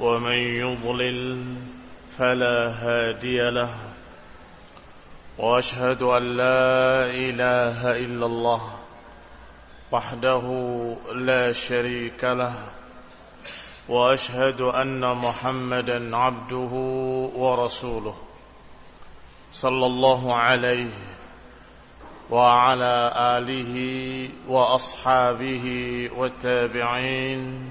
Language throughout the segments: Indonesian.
ومن يضلل فلا هادي له وأشهد أن لا إله إلا الله وحده لا شريك له وأشهد أن محمدا عبده ورسوله صلى الله عليه وعلى آله وأصحابه والتابعين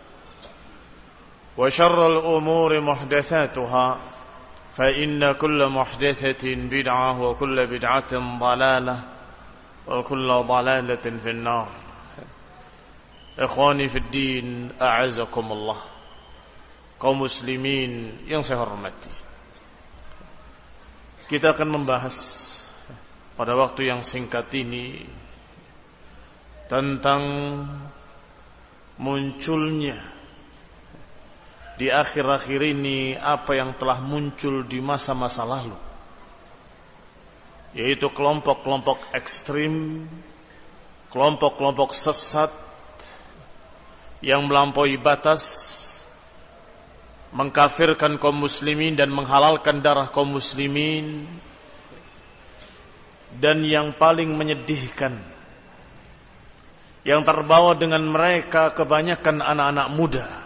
وشر الأمور محدثاتها فإن كل محدثة بدعة وكل بدعة ضلالة وكل ضلالة في النار إخواني في الدين أعزكم الله kaum muslimin yang saya hormati kita akan membahas pada waktu yang singkat ini tentang munculnya di akhir-akhir ini apa yang telah muncul di masa-masa lalu. Yaitu kelompok-kelompok ekstrim kelompok-kelompok sesat yang melampaui batas mengkafirkan kaum muslimin dan menghalalkan darah kaum muslimin dan yang paling menyedihkan yang terbawa dengan mereka kebanyakan anak-anak muda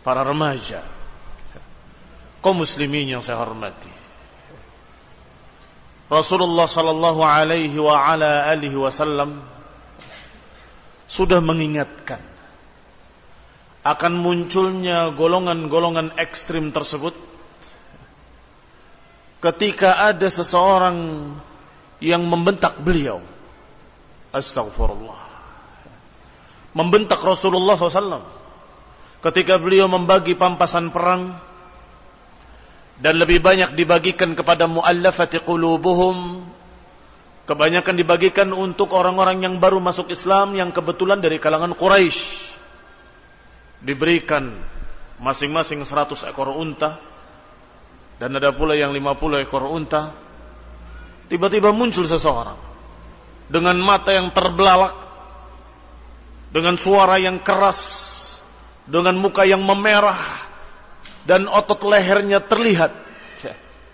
para remaja. Kaum muslimin yang saya hormati. Rasulullah sallallahu alaihi wa ala alihi wasallam sudah mengingatkan akan munculnya golongan-golongan ekstrim tersebut ketika ada seseorang yang membentak beliau. Astagfirullah membentak Rasulullah SAW ketika beliau membagi pampasan perang dan lebih banyak dibagikan kepada muallafati qulubuhum kebanyakan dibagikan untuk orang-orang yang baru masuk Islam yang kebetulan dari kalangan Quraisy. Diberikan masing-masing 100 ekor unta dan ada pula yang 50 ekor unta. Tiba-tiba muncul seseorang dengan mata yang terbelalak dengan suara yang keras dengan muka yang memerah dan otot lehernya terlihat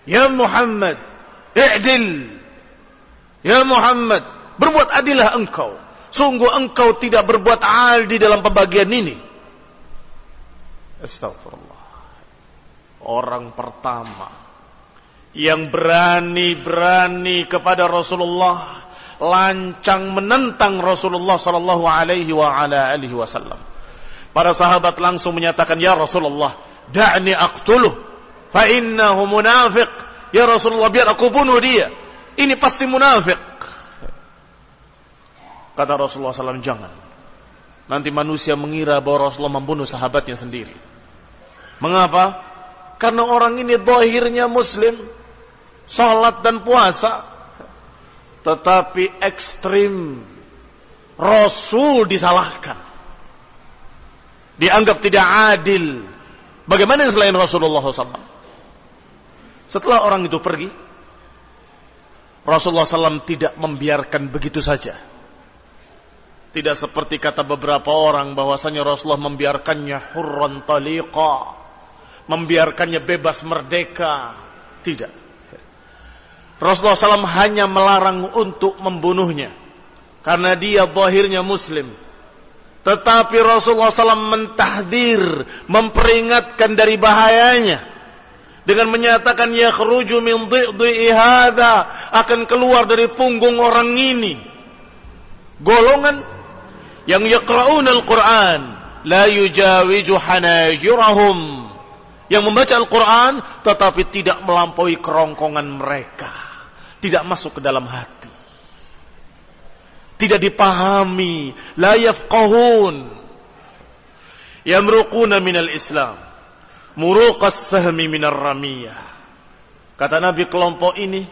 ya Muhammad i'dil ya Muhammad berbuat adilah engkau sungguh engkau tidak berbuat adil di dalam pembagian ini Astagfirullah. Orang pertama yang berani-berani kepada Rasulullah lancang menentang Rasulullah sallallahu alaihi wa ala alihi wasallam. Para sahabat langsung menyatakan, "Ya Rasulullah, da'ni aqtuluh fa innahu munafiq." Ya Rasulullah, biar aku bunuh dia Ini pasti munafik. Kata Rasulullah SAW, jangan. Nanti manusia mengira bahwa Rasulullah membunuh sahabatnya sendiri. Mengapa? Karena orang ini dohirnya muslim, sholat dan puasa, tetapi ekstrim. Rasul disalahkan. Dianggap tidak adil. Bagaimana selain Rasulullah SAW? Setelah orang itu pergi, Rasulullah SAW tidak membiarkan begitu saja. Tidak seperti kata beberapa orang bahwasanya Rasulullah membiarkannya hurran taliqa. Membiarkannya bebas merdeka. Tidak. Rasulullah SAW hanya melarang untuk membunuhnya. Karena dia zahirnya muslim. Tetapi Rasulullah SAW mentahdir, memperingatkan dari bahayanya. Dengan menyatakan ya khruju min dhi'i hadha akan keluar dari punggung orang ini. Golongan yang yaqra'un al-Qur'an la yujawiju hanajirahum yang membaca Al-Qur'an tetapi tidak melampaui kerongkongan mereka. Tidak masuk ke dalam hati tidak dipahami la yafqahun yamruquna minal islam muruqas sahmi minar ramiyah. Kata Nabi kelompok ini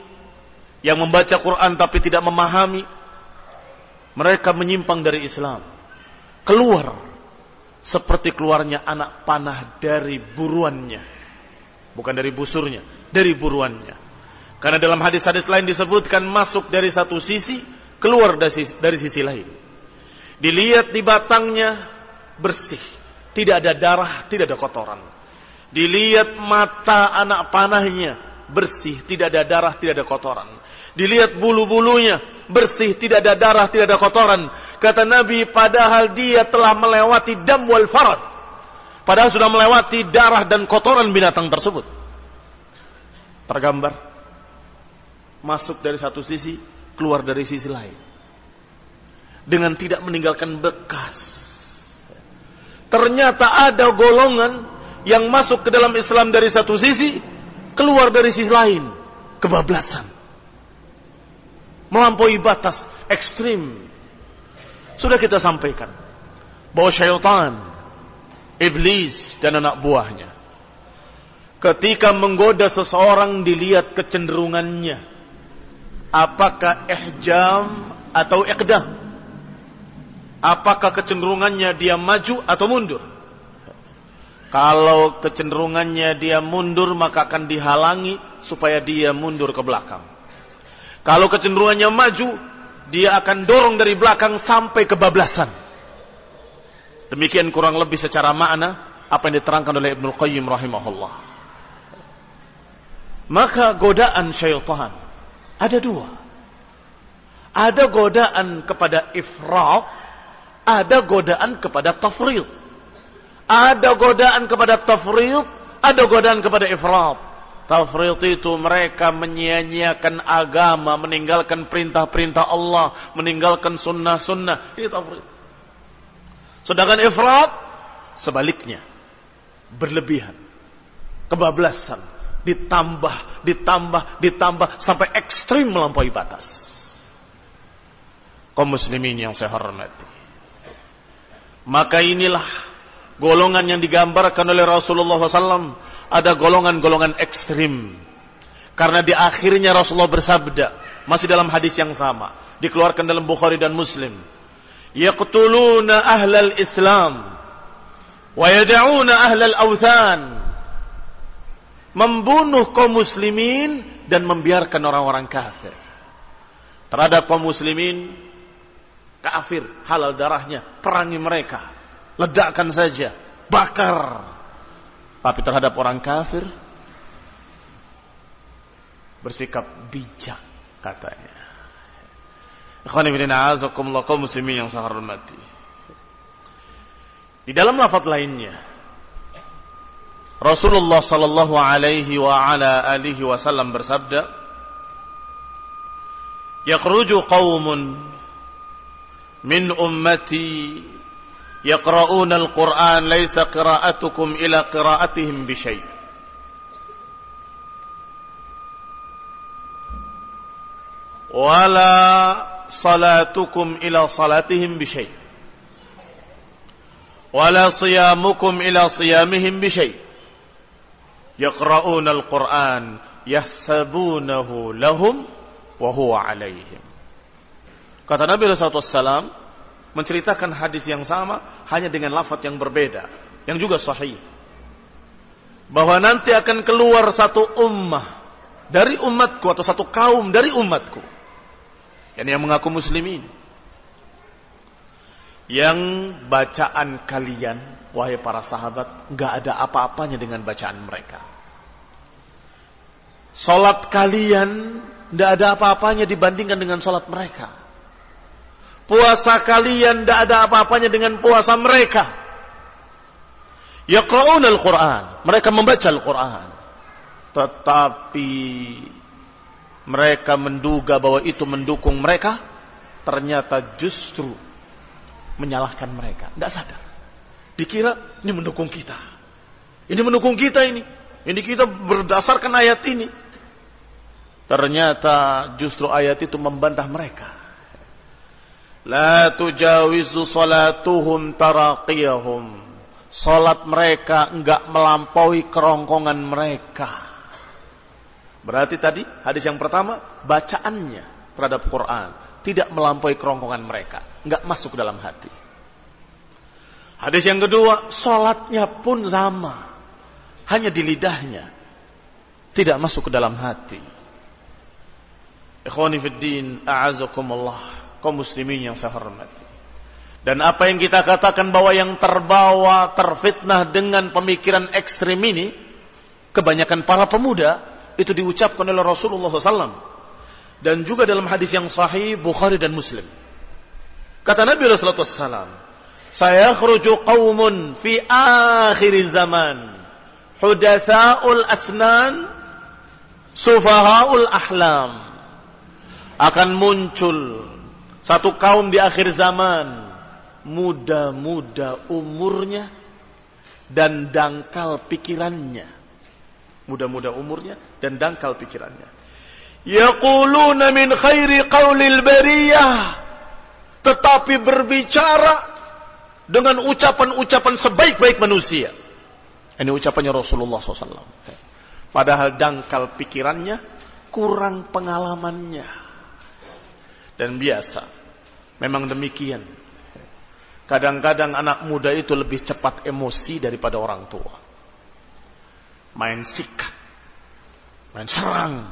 yang membaca Quran tapi tidak memahami mereka menyimpang dari Islam. Keluar seperti keluarnya anak panah dari buruannya. Bukan dari busurnya, dari buruannya. Karena dalam hadis-hadis lain disebutkan masuk dari satu sisi, keluar dari sisi, dari sisi lain. Dilihat di batangnya bersih, tidak ada darah, tidak ada kotoran. Dilihat mata anak panahnya bersih, tidak ada darah, tidak ada kotoran. Dilihat bulu-bulunya bersih, tidak ada darah, tidak ada kotoran. Kata Nabi, padahal dia telah melewati dam wal farad. Padahal sudah melewati darah dan kotoran binatang tersebut. Tergambar. Masuk dari satu sisi, keluar dari sisi lain. Dengan tidak meninggalkan bekas. Ternyata ada golongan yang masuk ke dalam Islam dari satu sisi, keluar dari sisi lain, kebablasan. Melampaui batas ekstrim. Sudah kita sampaikan bahwa syaitan, iblis dan anak buahnya ketika menggoda seseorang dilihat kecenderungannya apakah ihjam atau iqdah apakah kecenderungannya dia maju atau mundur kalau kecenderungannya dia mundur maka akan dihalangi supaya dia mundur ke belakang. Kalau kecenderungannya maju, dia akan dorong dari belakang sampai kebablasan. Demikian kurang lebih secara makna apa yang diterangkan oleh Ibnu Qayyim rahimahullah. Maka godaan syaitan ada dua. Ada godaan kepada ifrat, ada godaan kepada tafrid. Ada godaan kepada tafrid, ada godaan kepada ifrat. Tafrid itu mereka menyia-nyiakan agama, meninggalkan perintah-perintah Allah, meninggalkan sunnah-sunnah. Ini tafrid. Sedangkan ifrat sebaliknya. Berlebihan. Kebablasan. Ditambah, ditambah, ditambah sampai ekstrim melampaui batas. Kaum muslimin yang saya hormati. Maka inilah golongan yang digambarkan oleh Rasulullah SAW ada golongan-golongan ekstrim. Karena di akhirnya Rasulullah bersabda, masih dalam hadis yang sama, dikeluarkan dalam Bukhari dan Muslim. Yaqtuluna ahlal Islam wa yad'una ahlal awthan. Membunuh kaum muslimin dan membiarkan orang-orang kafir. Terhadap kaum muslimin kafir, halal darahnya, perangi mereka ledakkan saja, bakar. Tapi terhadap orang kafir bersikap bijak katanya. Ikhwan fillah a'azakumullah kaum muslimin yang saya hormati. Di dalam lafaz lainnya Rasulullah sallallahu alaihi wa ala alihi wasallam bersabda Yakhruju qaumun min ummati يقرؤون القرآن ليس قراءتكم إلى قراءتهم بشيء wala salatukum ila salatihim bisyai wala siyamukum ila siyamihim bisyai yaqra'una al-Qur'an yahsabunahu lahum wa huwa alaihim kata Nabi wasallam menceritakan hadis yang sama hanya dengan lafaz yang berbeda yang juga sahih. Bahwa nanti akan keluar satu ummah dari umatku atau satu kaum dari umatku. Yang yang mengaku muslimin. Yang bacaan kalian wahai para sahabat nggak ada apa-apanya dengan bacaan mereka salat kalian nggak ada apa-apanya dibandingkan dengan salat mereka puasa kalian nggak ada apa-apanya dengan puasa mereka Yaqra'un al-Quran. Mereka membaca Al-Quran. Tetapi mereka menduga bahwa itu mendukung mereka. Ternyata justru menyalahkan mereka. Tidak sadar. Dikira ini mendukung kita. Ini mendukung kita ini. Ini kita berdasarkan ayat ini. Ternyata justru ayat itu membantah mereka. La tujawizu salatuhum taraqiyahum Salat mereka enggak melampaui kerongkongan mereka. Berarti tadi hadis yang pertama bacaannya terhadap Quran tidak melampaui kerongkongan mereka, enggak masuk ke dalam hati. Hadis yang kedua, salatnya pun sama, hanya di lidahnya, tidak masuk ke dalam hati. Ikhwani fid din, a'azakumullah, kaum muslimin yang saya hormati. Dan apa yang kita katakan bahwa yang terbawa, terfitnah dengan pemikiran ekstrim ini, kebanyakan para pemuda, itu diucapkan oleh Rasulullah SAW. Dan juga dalam hadis yang sahih, Bukhari dan Muslim. Kata Nabi SAW, saya khruju qawmun fi akhir zaman, hudatha'ul asnan, sufaha'ul ahlam. Akan muncul satu kaum di akhir zaman, muda-muda umurnya dan dangkal pikirannya. Muda-muda umurnya dan dangkal pikirannya. Yaquluna min khairi qawlil bariyah. Tetapi berbicara dengan ucapan-ucapan sebaik-baik manusia. Ini ucapannya Rasulullah SAW. Padahal dangkal pikirannya, kurang pengalamannya. Dan biasa. Memang demikian Kadang-kadang anak muda itu lebih cepat emosi daripada orang tua. Main sikat, main serang,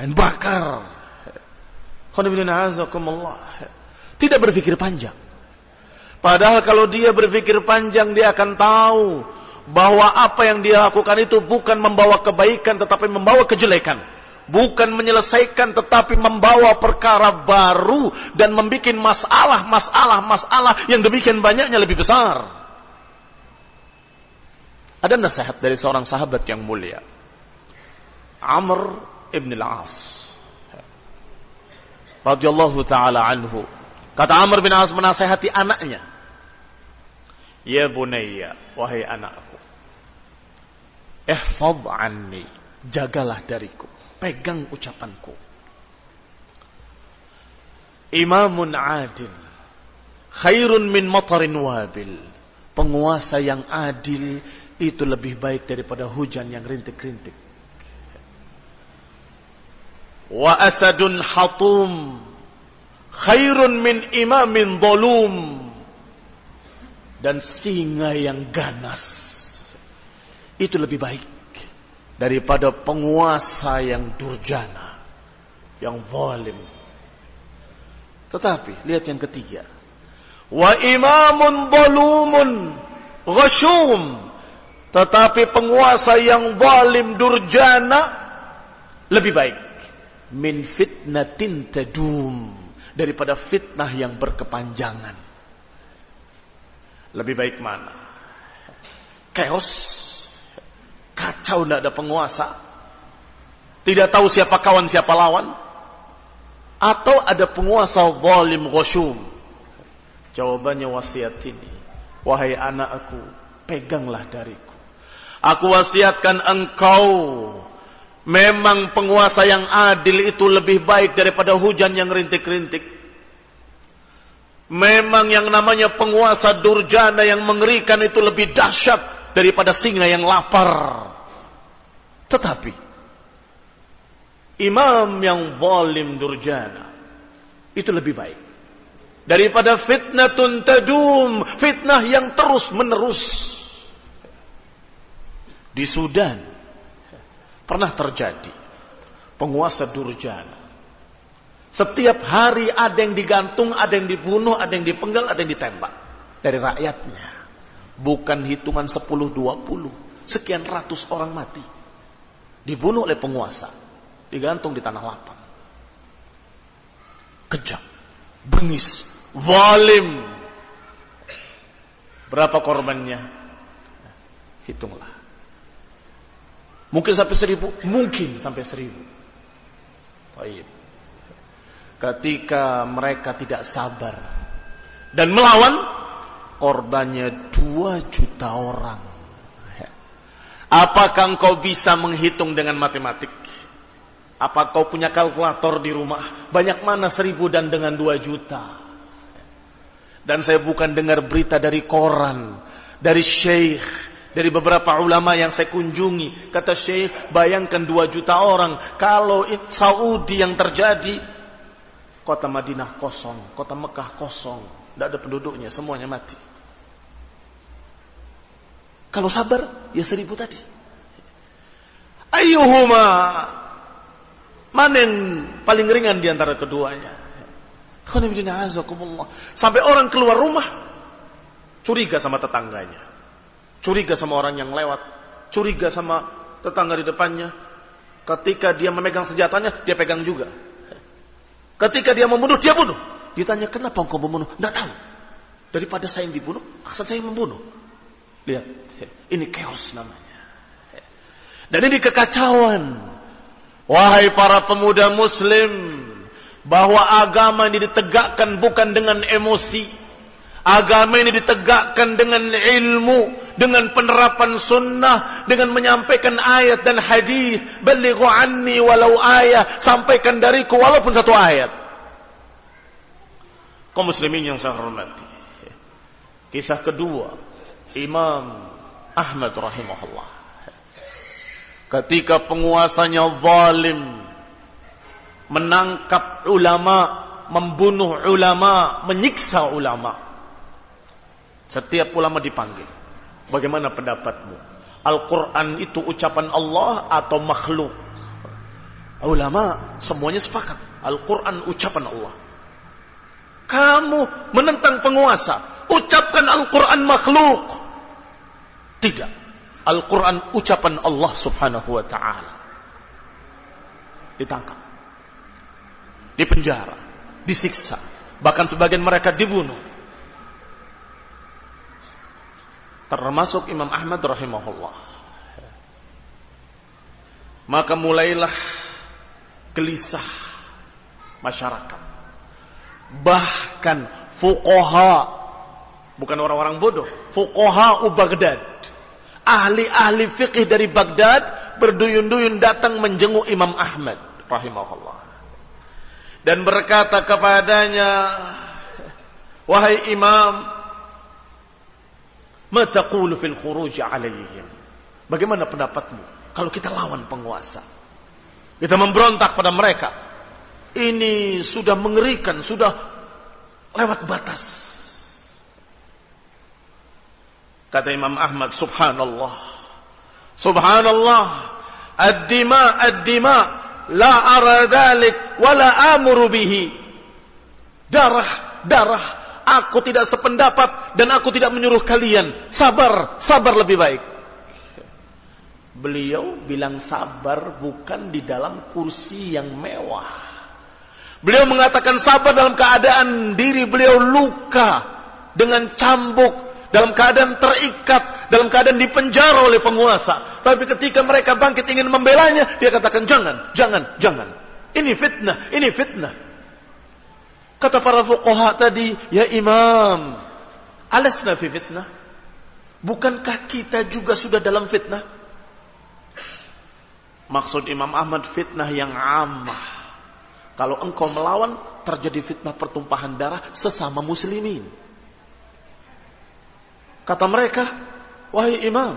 main bakar. Tidak berpikir panjang. Padahal kalau dia berpikir panjang dia akan tahu bahwa apa yang dia lakukan itu bukan membawa kebaikan tetapi membawa kejelekan bukan menyelesaikan tetapi membawa perkara baru dan membuat masalah, masalah, masalah yang demikian banyaknya lebih besar. Ada nasihat dari seorang sahabat yang mulia. Amr ibn al-As. radhiyallahu taala anhu. Kata Amr bin As menasehati anaknya. Ya bunayya, wahai anakku. Ihfadh anni, jagalah dariku pegang ucapanku. Imamun adil. Khairun min matarin wabil. Penguasa yang adil itu lebih baik daripada hujan yang rintik-rintik. Wa asadun hatum. Khairun min imamin dolum. Dan singa yang ganas. Itu lebih baik daripada penguasa yang durjana, yang zalim. Tetapi lihat yang ketiga. Wa imamun zalumun ghashum. Tetapi penguasa yang zalim durjana lebih baik min fitnatin tadum daripada fitnah yang berkepanjangan. Lebih baik mana? Chaos Kacau tidak ada penguasa. Tidak tahu siapa kawan siapa lawan. Atau ada penguasa zalim ghosyum. Jawabannya wasiat ini. Wahai anakku, peganglah dariku. Aku wasiatkan engkau Memang penguasa yang adil itu lebih baik daripada hujan yang rintik-rintik. Memang yang namanya penguasa durjana yang mengerikan itu lebih dahsyat daripada singa yang lapar. Tetapi imam yang zalim durjana itu lebih baik daripada fitnatun tadum, fitnah yang terus menerus. Di Sudan pernah terjadi penguasa durjana. Setiap hari ada yang digantung, ada yang dibunuh, ada yang dipenggal, ada yang ditembak dari rakyatnya. Bukan hitungan 10 20, sekian ratus orang mati. Dibunuh oleh penguasa, digantung di tanah lapang. Kejam, bengis, zalim. Berapa korbannya? Hitunglah. Mungkin sampai seribu, mungkin sampai seribu. Baik. Ketika mereka tidak sabar dan melawan, korbannya dua juta orang. Apakah engkau bisa menghitung dengan matematik? Apa kau punya kalkulator di rumah? Banyak mana seribu dan dengan dua juta? Dan saya bukan dengar berita dari koran, dari syekh, dari beberapa ulama yang saya kunjungi. Kata Syekh, bayangkan dua juta orang. Kalau Saudi yang terjadi, kota Madinah kosong, kota Mekah kosong. Tidak ada penduduknya, semuanya mati. Kalau sabar, ya seribu tadi. Ayuhuma. Mana yang paling ringan di antara keduanya? Sampai orang keluar rumah, curiga sama tetangganya curiga sama orang yang lewat, curiga sama tetangga di depannya. Ketika dia memegang senjatanya, dia pegang juga. Ketika dia membunuh, dia bunuh. Ditanya, kenapa engkau membunuh? Tidak tahu. Daripada saya yang dibunuh, asal saya yang membunuh. Lihat, ini chaos namanya. Dan ini kekacauan. Wahai para pemuda muslim, bahwa agama ini ditegakkan bukan dengan emosi, Agama ini ditegakkan dengan ilmu, dengan penerapan sunnah, dengan menyampaikan ayat dan hadis. Balighu anni walau ayat, sampaikan dariku walaupun satu ayat. Kau muslimin yang saya hormati. Kisah kedua, Imam Ahmad rahimahullah. Ketika penguasanya zalim menangkap ulama, membunuh ulama, menyiksa ulama setiap ulama dipanggil. Bagaimana pendapatmu? Al-Quran itu ucapan Allah atau makhluk? Ulama semuanya sepakat. Al-Quran ucapan Allah. Kamu menentang penguasa. Ucapkan Al-Quran makhluk. Tidak. Al-Quran ucapan Allah subhanahu wa ta'ala. Ditangkap. Dipenjara. Disiksa. Bahkan sebagian mereka dibunuh termasuk Imam Ahmad rahimahullah. Maka mulailah gelisah masyarakat. Bahkan fuqaha bukan orang-orang bodoh, fuqaha Baghdad. Ahli-ahli fikih dari Baghdad berduyun-duyun datang menjenguk Imam Ahmad rahimahullah. Dan berkata kepadanya, "Wahai Imam, Ma taqulu fil khuruj alaihim? Bagaimana pendapatmu kalau kita lawan penguasa? Kita memberontak pada mereka. Ini sudah mengerikan, sudah lewat batas. Kata Imam Ahmad, subhanallah. Subhanallah. Ad-dima, ad-dima. La ara dhalik, wa la amuru bihi. Darah, darah Aku tidak sependapat dan aku tidak menyuruh kalian. Sabar, sabar lebih baik. Beliau bilang sabar bukan di dalam kursi yang mewah. Beliau mengatakan sabar dalam keadaan diri beliau luka dengan cambuk, dalam keadaan terikat, dalam keadaan dipenjara oleh penguasa. Tapi ketika mereka bangkit ingin membelanya, dia katakan jangan, jangan, jangan. Ini fitnah, ini fitnah. Kata para fuqaha tadi, ya imam, alasna fi fitnah? Bukankah kita juga sudah dalam fitnah? Maksud Imam Ahmad fitnah yang ammah. Kalau engkau melawan, terjadi fitnah pertumpahan darah sesama muslimin. Kata mereka, wahai imam,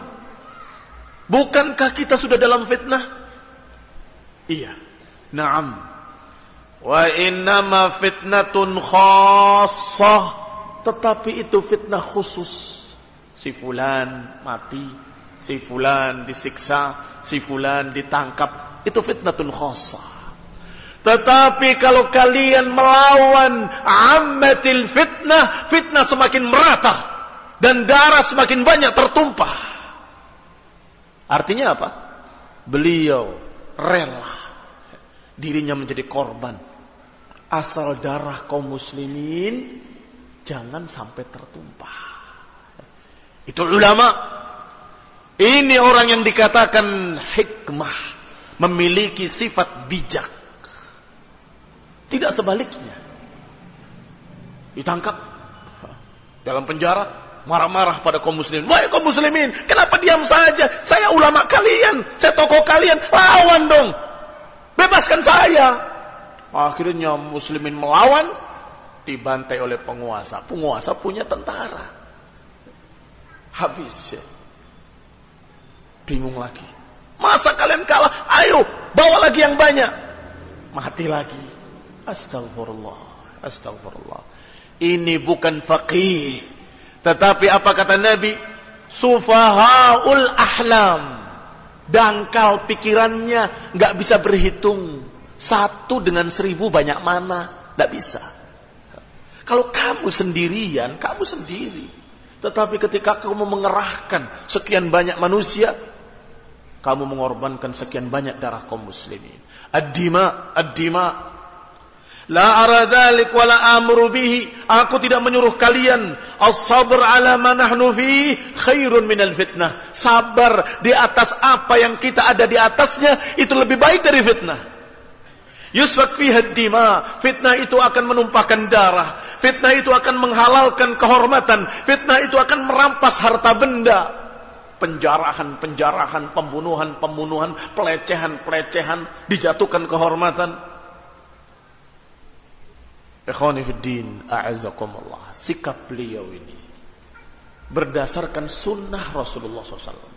bukankah kita sudah dalam fitnah? Iya, naam. Wa innama fitnatun khassah. Tetapi itu fitnah khusus. Si fulan mati, si fulan disiksa, si fulan ditangkap. Itu fitnatun khassah. Tetapi kalau kalian melawan ammatil fitnah, fitnah semakin merata dan darah semakin banyak tertumpah. Artinya apa? Beliau rela dirinya menjadi korban asal darah kaum muslimin jangan sampai tertumpah. Itu ulama. Ini orang yang dikatakan hikmah, memiliki sifat bijak. Tidak sebaliknya. Ditangkap dalam penjara, marah-marah pada kaum muslimin. Wahai kaum muslimin, kenapa diam saja? Saya ulama kalian, saya tokoh kalian, lawan dong. Bebaskan saya. Akhirnya muslimin melawan, dibantai oleh penguasa. Penguasa punya tentara. Habis. Bingung lagi. Masa kalian kalah? Ayo, bawa lagi yang banyak. Mati lagi. Astagfirullah. Astagfirullah. Ini bukan faqih. Tetapi apa kata Nabi? Sufahaul ahlam. Dangkal pikirannya nggak bisa berhitung. Satu dengan seribu banyak mana? Nggak bisa. Kalau kamu sendirian, kamu sendiri. Tetapi ketika kamu mengerahkan sekian banyak manusia, kamu mengorbankan sekian banyak darah kaum muslimin. Ad-dima, ad-dima, La ara dhalik wa la amru bihi. Aku tidak menyuruh kalian as-sabr ala ma nahnu fi khairun minal fitnah. Sabar di atas apa yang kita ada di atasnya itu lebih baik dari fitnah. Yusfak fiha dima. Fitnah itu akan menumpahkan darah. Fitnah itu akan menghalalkan kehormatan. Fitnah itu akan merampas harta benda. Penjarahan, penjarahan, pembunuhan, pembunuhan, pelecehan, pelecehan, dijatuhkan kehormatan. Ikhwani a'azakumullah. Sikap beliau ini berdasarkan sunnah Rasulullah SAW.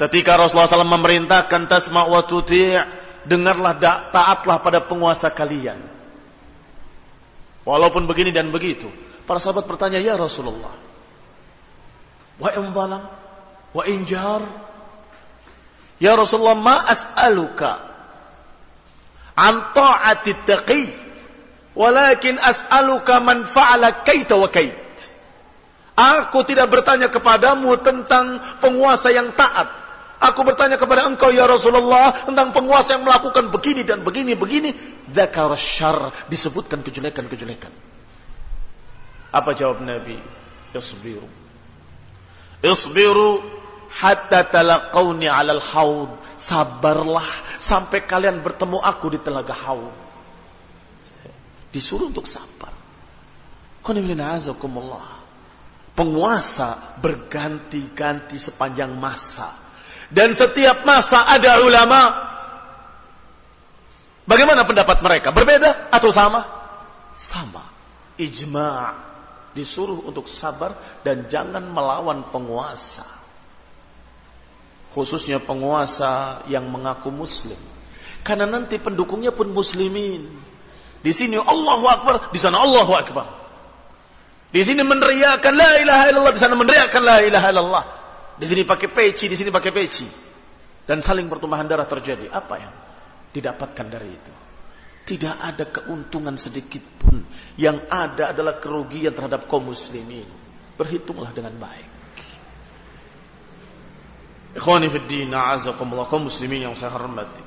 Ketika Rasulullah SAW memerintahkan tasma' wa tuti' dengarlah taatlah pada penguasa kalian. Walaupun begini dan begitu. Para sahabat bertanya, Ya Rasulullah. Wa imbalang. Wa injar. Ya Rasulullah, ma as'aluka. An ta'ati taqi. Walakin as'aluka man fa'ala kaita wa kait. Aku tidak bertanya kepadamu tentang penguasa yang taat. Aku bertanya kepada engkau ya Rasulullah tentang penguasa yang melakukan begini dan begini begini. Dzakar syar disebutkan kejelekan-kejelekan. Apa jawab Nabi? Isbiru. Isbiru hatta talaqawni 'alal haud. Sabarlah sampai kalian bertemu aku di telaga haud. Disuruh untuk sabar. Penguasa berganti-ganti sepanjang masa. Dan setiap masa ada ulama. Bagaimana pendapat mereka? Berbeda atau sama? Sama. Ijma' disuruh untuk sabar dan jangan melawan penguasa. Khususnya penguasa yang mengaku muslim. Karena nanti pendukungnya pun muslimin. Di sini Allahu Akbar, di sana Allahu Akbar. Di sini meneriakan la ilaha illallah, di sana meneriakan la ilaha illallah. Di sini pakai peci, di sini pakai peci. Dan saling pertumbuhan darah terjadi. Apa yang didapatkan dari itu? Tidak ada keuntungan sedikit pun. Yang ada adalah kerugian terhadap kaum muslimin. Berhitunglah dengan baik. Ikhwani fi din, a'azakumullah kaum muslimin yang saya hormati.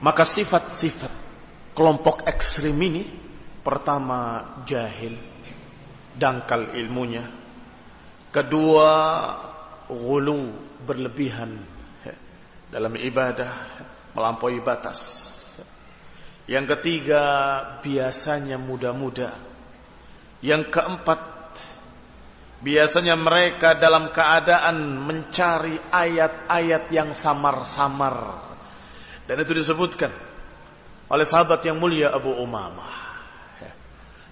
Maka sifat-sifat kelompok ekstrim ini pertama jahil, dangkal ilmunya. Kedua, gulu berlebihan dalam ibadah, melampaui batas. Yang ketiga, biasanya muda-muda. Yang keempat, Biasanya mereka dalam keadaan mencari ayat-ayat yang samar-samar. Dan itu disebutkan oleh sahabat yang mulia Abu Umamah.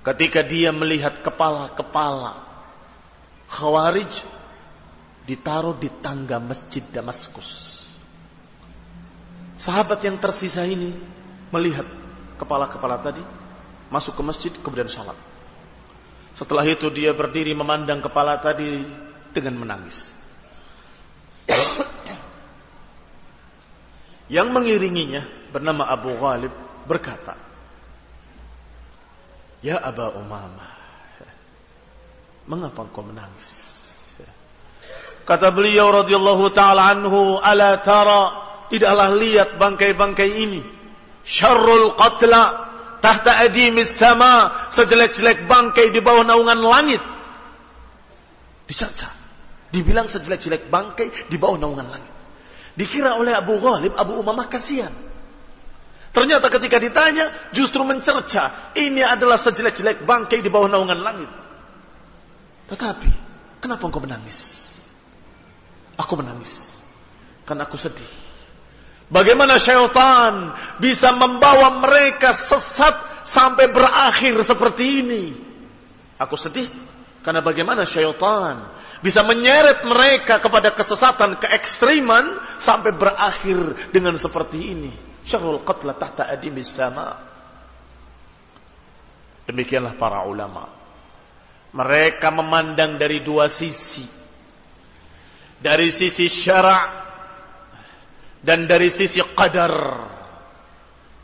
Ketika dia melihat kepala-kepala Khawarij ditaruh di tangga masjid Damaskus. Sahabat yang tersisa ini melihat kepala-kepala tadi masuk ke masjid kemudian salat. Setelah itu dia berdiri memandang kepala tadi dengan menangis. Yang mengiringinya bernama Abu Ghalib berkata, Ya Aba Umamah, mengapa engkau menangis? Kata beliau radhiyallahu taala anhu, "Ala tara, tidaklah lihat bangkai-bangkai ini. Syarrul qatla tahta adimis sama, sejelek-jelek bangkai di bawah naungan langit." Dicerca. Dibilang sejelek-jelek bangkai di bawah naungan langit. Dikira oleh Abu Ghalib, Abu Umamah kasihan. Ternyata ketika ditanya, justru mencerca. Ini adalah sejelek-jelek bangkai di bawah naungan langit. Tetapi, kenapa engkau menangis? Aku menangis. Karena aku sedih. Bagaimana syaitan bisa membawa mereka sesat sampai berakhir seperti ini. Aku sedih karena bagaimana syaitan bisa menyeret mereka kepada kesesatan, keekstriman sampai berakhir dengan seperti ini. Syarul qatla tahta adimis sama. Demikianlah para ulama. Mereka memandang dari dua sisi dari sisi syarak dan dari sisi qadar.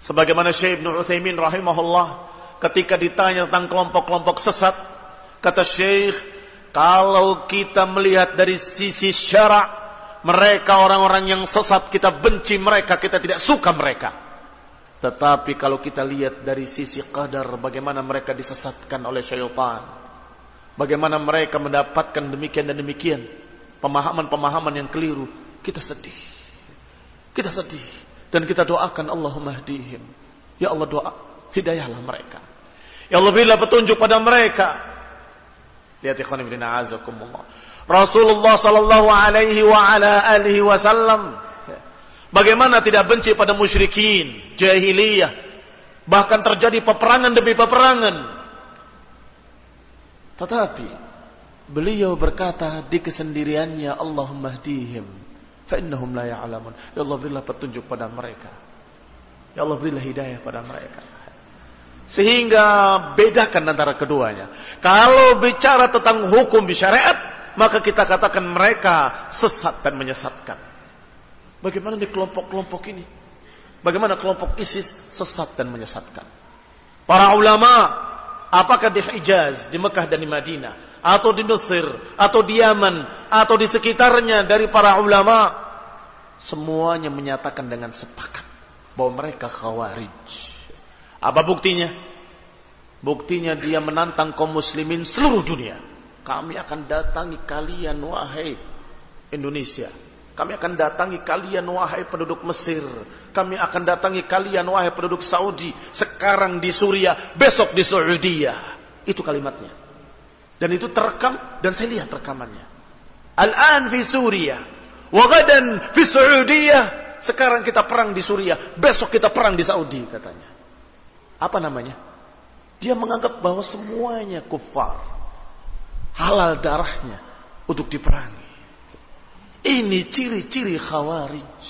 Sebagaimana Syekh Ibn Uthaymin rahimahullah ketika ditanya tentang kelompok-kelompok sesat, kata Syekh, kalau kita melihat dari sisi syarak, mereka orang-orang yang sesat, kita benci mereka, kita tidak suka mereka. Tetapi kalau kita lihat dari sisi qadar, bagaimana mereka disesatkan oleh syaitan. Bagaimana mereka mendapatkan demikian dan demikian pemahaman-pemahaman yang keliru, kita sedih. Kita sedih dan kita doakan Allahumma hdihim. Ya Allah doa hidayahlah mereka. Ya Allah berilah petunjuk pada mereka. Lihat ikhwan ibn a'azakumullah. Rasulullah sallallahu alaihi wa ala alihi wasallam bagaimana tidak benci pada musyrikin, jahiliyah, bahkan terjadi peperangan demi peperangan. Tetapi Beliau berkata di kesendiriannya Allahumma hdihim fa innahum la ya'lamun. Ya Allah berilah petunjuk pada mereka. Ya Allah berilah hidayah pada mereka. Sehingga bedakan antara keduanya. Kalau bicara tentang hukum di syariat, maka kita katakan mereka sesat dan menyesatkan. Bagaimana di kelompok-kelompok ini? Bagaimana kelompok ISIS sesat dan menyesatkan? Para ulama, apakah di Hijaz, di Mekah dan di Madinah, atau di Mesir atau di Yaman atau di sekitarnya dari para ulama semuanya menyatakan dengan sepakat bahwa mereka khawarij. Apa buktinya? Buktinya dia menantang kaum muslimin seluruh dunia. Kami akan datangi kalian wahai Indonesia. Kami akan datangi kalian wahai penduduk Mesir. Kami akan datangi kalian wahai penduduk Saudi. Sekarang di Suriah, besok di Saudi. Itu kalimatnya. Dan itu terekam dan saya lihat rekamannya. Al-an fi Suriah. Wa gadan fi Saudiyah. Sekarang kita perang di Suriah. Besok kita perang di Saudi katanya. Apa namanya? Dia menganggap bahwa semuanya kufar. Halal darahnya untuk diperangi. Ini ciri-ciri khawarij.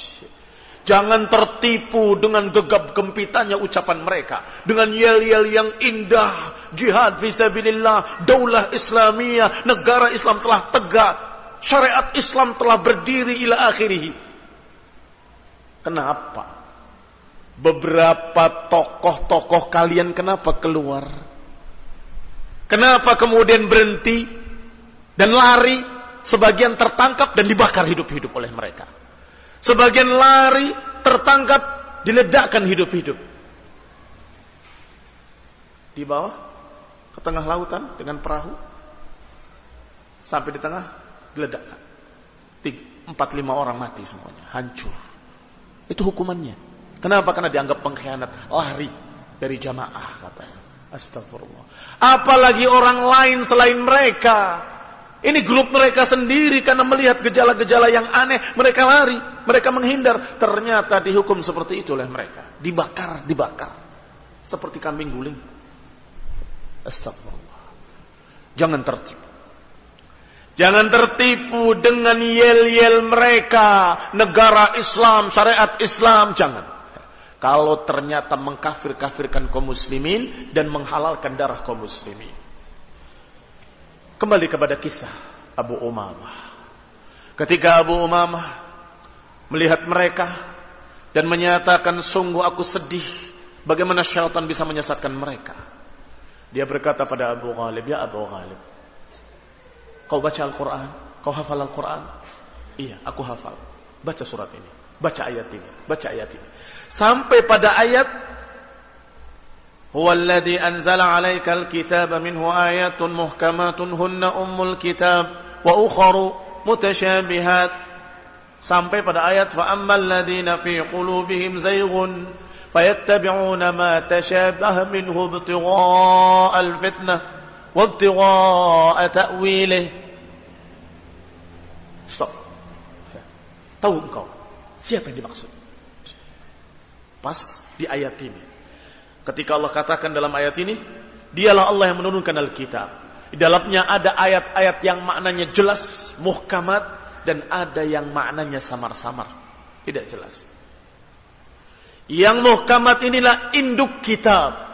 Jangan tertipu dengan gegap gempitanya ucapan mereka. Dengan yel-yel yang indah. Jihad visabilillah. Daulah Islamiyah. Negara Islam telah tegak. Syariat Islam telah berdiri ila akhirih. Kenapa? Beberapa tokoh-tokoh kalian kenapa keluar? Kenapa kemudian berhenti dan lari? Sebagian tertangkap dan dibakar hidup-hidup oleh mereka. Sebagian lari, tertangkap, diledakkan hidup-hidup. Di bawah, ke tengah lautan dengan perahu. Sampai di tengah, diledakkan. Empat lima orang mati semuanya, hancur. Itu hukumannya. Kenapa? Karena dianggap pengkhianat, lari dari jamaah katanya. Astagfirullah. Apalagi orang lain selain mereka Ini grup mereka sendiri karena melihat gejala-gejala yang aneh, mereka lari, mereka menghindar. Ternyata dihukum seperti itu oleh mereka. Dibakar, dibakar. Seperti kambing guling. Astagfirullah. Jangan tertipu. Jangan tertipu dengan yel-yel mereka. Negara Islam, syariat Islam. Jangan. Kalau ternyata mengkafir-kafirkan kaum muslimin dan menghalalkan darah kaum muslimin. Kembali kepada kisah Abu Umamah. Ketika Abu Umamah melihat mereka dan menyatakan sungguh aku sedih bagaimana syaitan bisa menyesatkan mereka. Dia berkata pada Abu Ghalib, "Ya Abu Ghalib, kau baca Al-Qur'an? Kau hafal Al-Qur'an?" "Iya, aku hafal." Baca surat ini, baca ayat ini, baca ayat ini. Sampai pada ayat هو الذي أنزل عليك الكتاب منه آيات محكمات هن أم الكتاب وأخر متشابهات sampai pada ayat فأما الذين في قلوبهم زيغ فيتبعون ما تشابه منه ابتغاء الفتنة وابتغاء تأويله Stop. Tahu engkau siapa yang dimaksud? Pas di ayat ini. Ketika Allah katakan dalam ayat ini, dialah Allah yang menurunkan Alkitab. Di dalamnya ada ayat-ayat yang maknanya jelas, muhkamat, dan ada yang maknanya samar-samar. Tidak jelas. Yang muhkamat inilah induk kitab.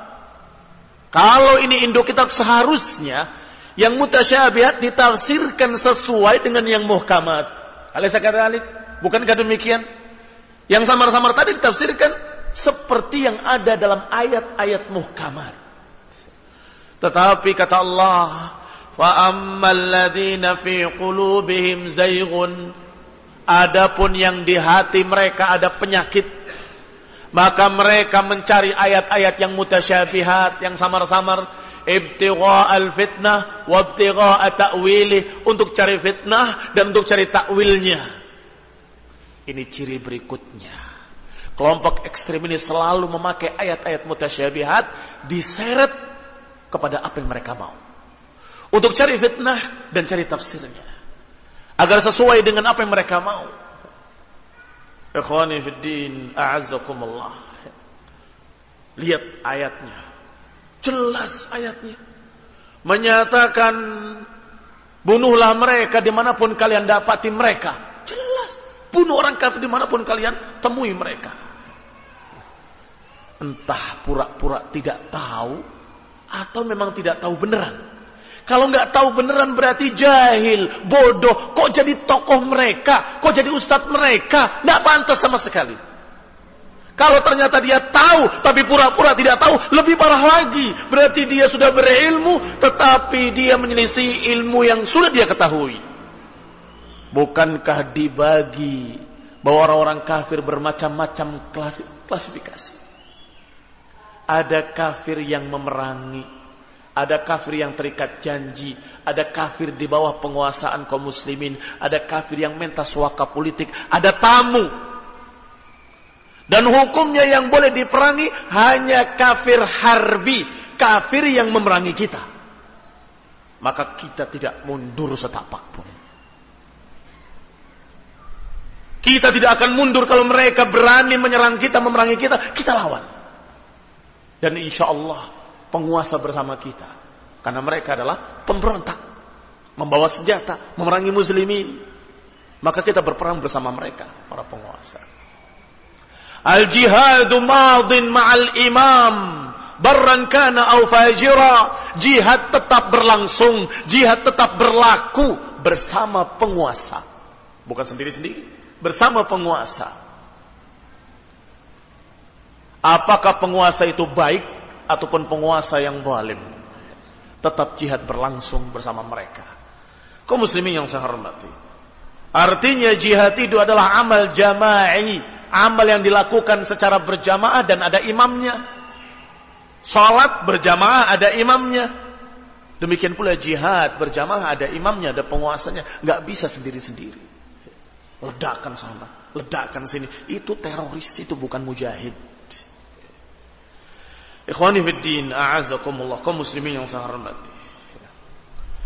Kalau ini induk kitab seharusnya yang mutasyabihat ditafsirkan sesuai dengan yang muhkamat. Alisa kata bukankah demikian? Yang samar-samar tadi ditafsirkan seperti yang ada dalam ayat-ayat muhkamat. Tetapi kata Allah, فَأَمَّا الَّذِينَ فِي قُلُوبِهِمْ زَيْغٌ Adapun yang di hati mereka ada penyakit, maka mereka mencari ayat-ayat yang mutasyabihat, yang samar-samar, ibtigha al-fitnah wa ibtigha ta'wilih untuk cari fitnah dan untuk cari takwilnya. Ini ciri berikutnya. Kelompok ekstrem ini selalu memakai ayat-ayat mutasyabihat diseret kepada apa yang mereka mau. Untuk cari fitnah dan cari tafsirnya. Agar sesuai dengan apa yang mereka mau. Ikhwani fid din, a'azzakumullah. Lihat ayatnya. Jelas ayatnya. Menyatakan bunuhlah mereka di mana pun kalian dapati mereka. Jelas. Bunuh orang kafir di mana pun kalian temui mereka entah pura-pura tidak tahu atau memang tidak tahu beneran. Kalau nggak tahu beneran berarti jahil, bodoh. Kok jadi tokoh mereka? Kok jadi ustadz mereka? Nggak pantas sama sekali. Kalau ternyata dia tahu tapi pura-pura tidak tahu, lebih parah lagi. Berarti dia sudah berilmu tetapi dia menyelisih ilmu yang sudah dia ketahui. Bukankah dibagi bahwa orang-orang kafir bermacam-macam klasifikasi? Ada kafir yang memerangi. Ada kafir yang terikat janji. Ada kafir di bawah penguasaan kaum muslimin. Ada kafir yang minta suaka politik. Ada tamu. Dan hukumnya yang boleh diperangi hanya kafir harbi. Kafir yang memerangi kita. Maka kita tidak mundur setapak pun. Kita tidak akan mundur kalau mereka berani menyerang kita, memerangi kita. Kita lawan. Dan insya Allah penguasa bersama kita. Karena mereka adalah pemberontak. Membawa senjata, memerangi muslimin. Maka kita berperang bersama mereka, para penguasa. Al-jihadu madin ma'al imam. Barran kana au fajira. Jihad tetap berlangsung. Jihad tetap berlaku bersama penguasa. Bukan sendiri-sendiri. Bersama penguasa. Apakah penguasa itu baik ataupun penguasa yang zalim? Tetap jihad berlangsung bersama mereka. Kau muslimin yang saya hormati. Artinya jihad itu adalah amal jama'i. Amal yang dilakukan secara berjamaah dan ada imamnya. Salat berjamaah ada imamnya. Demikian pula jihad berjamaah ada imamnya, ada penguasanya. Nggak bisa sendiri-sendiri. Ledakan sana, ledakan sini. Itu teroris, itu bukan mujahid. Ikhwani fid din, a'azakumullah, kaum muslimin yang saya hormati.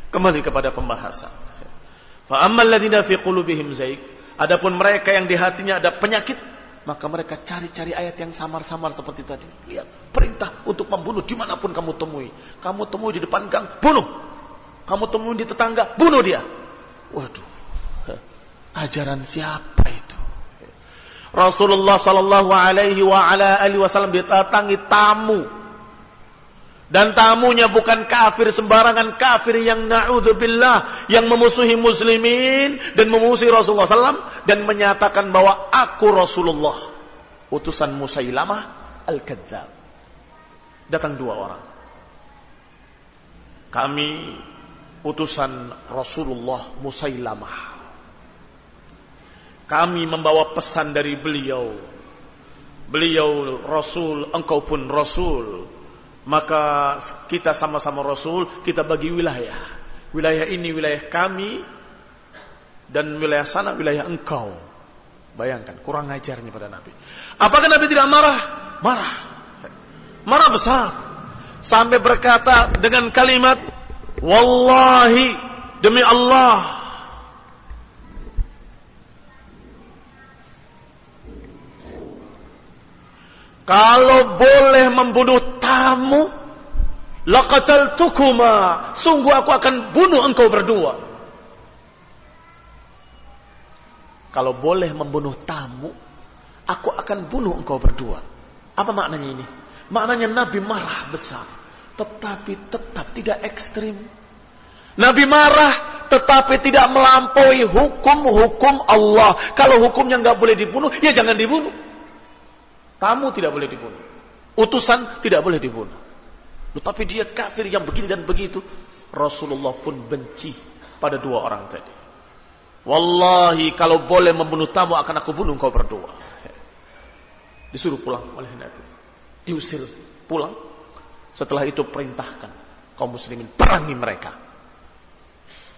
Kembali kepada pembahasan. Fa ammal ladzina fi qulubihim zaik, adapun mereka yang di hatinya ada penyakit, maka mereka cari-cari ayat yang samar-samar seperti tadi. Lihat, perintah untuk membunuh di mana pun kamu temui. Kamu temui di depan gang, bunuh. Kamu temui di tetangga, bunuh dia. Waduh, ajaran siapa itu? Rasulullah Sallallahu Alaihi Wasallam didatangi tamu. Dan tamunya bukan kafir sembarangan kafir yang na'udzubillah yang memusuhi muslimin dan memusuhi Rasulullah SAW dan menyatakan bahwa aku Rasulullah. Utusan Musailamah al-Kadzab datang dua orang. Kami utusan Rasulullah Musailamah kami membawa pesan dari beliau beliau Rasul engkau pun Rasul maka kita sama-sama Rasul, kita bagi wilayah. Wilayah ini wilayah kami dan wilayah sana wilayah engkau. Bayangkan, kurang ajarnya pada Nabi. Apakah Nabi tidak marah? Marah. Marah besar. Sampai berkata dengan kalimat, Wallahi, demi Allah, Kalau boleh membunuh tamu, tukuma. Sungguh aku akan bunuh engkau berdua. Kalau boleh membunuh tamu, aku akan bunuh engkau berdua. Apa maknanya ini? Maknanya Nabi marah besar, tetapi tetap tidak ekstrim. Nabi marah, tetapi tidak melampaui hukum-hukum Allah. Kalau hukumnya nggak boleh dibunuh, ya jangan dibunuh. Tamu tidak boleh dibunuh. Utusan tidak boleh dibunuh. Tetapi dia kafir yang begini dan begitu. Rasulullah pun benci pada dua orang tadi. Wallahi kalau boleh membunuh tamu akan aku bunuh kau berdua. Disuruh pulang oleh Nabi. Diusir pulang. Setelah itu perintahkan kaum muslimin perangi mereka.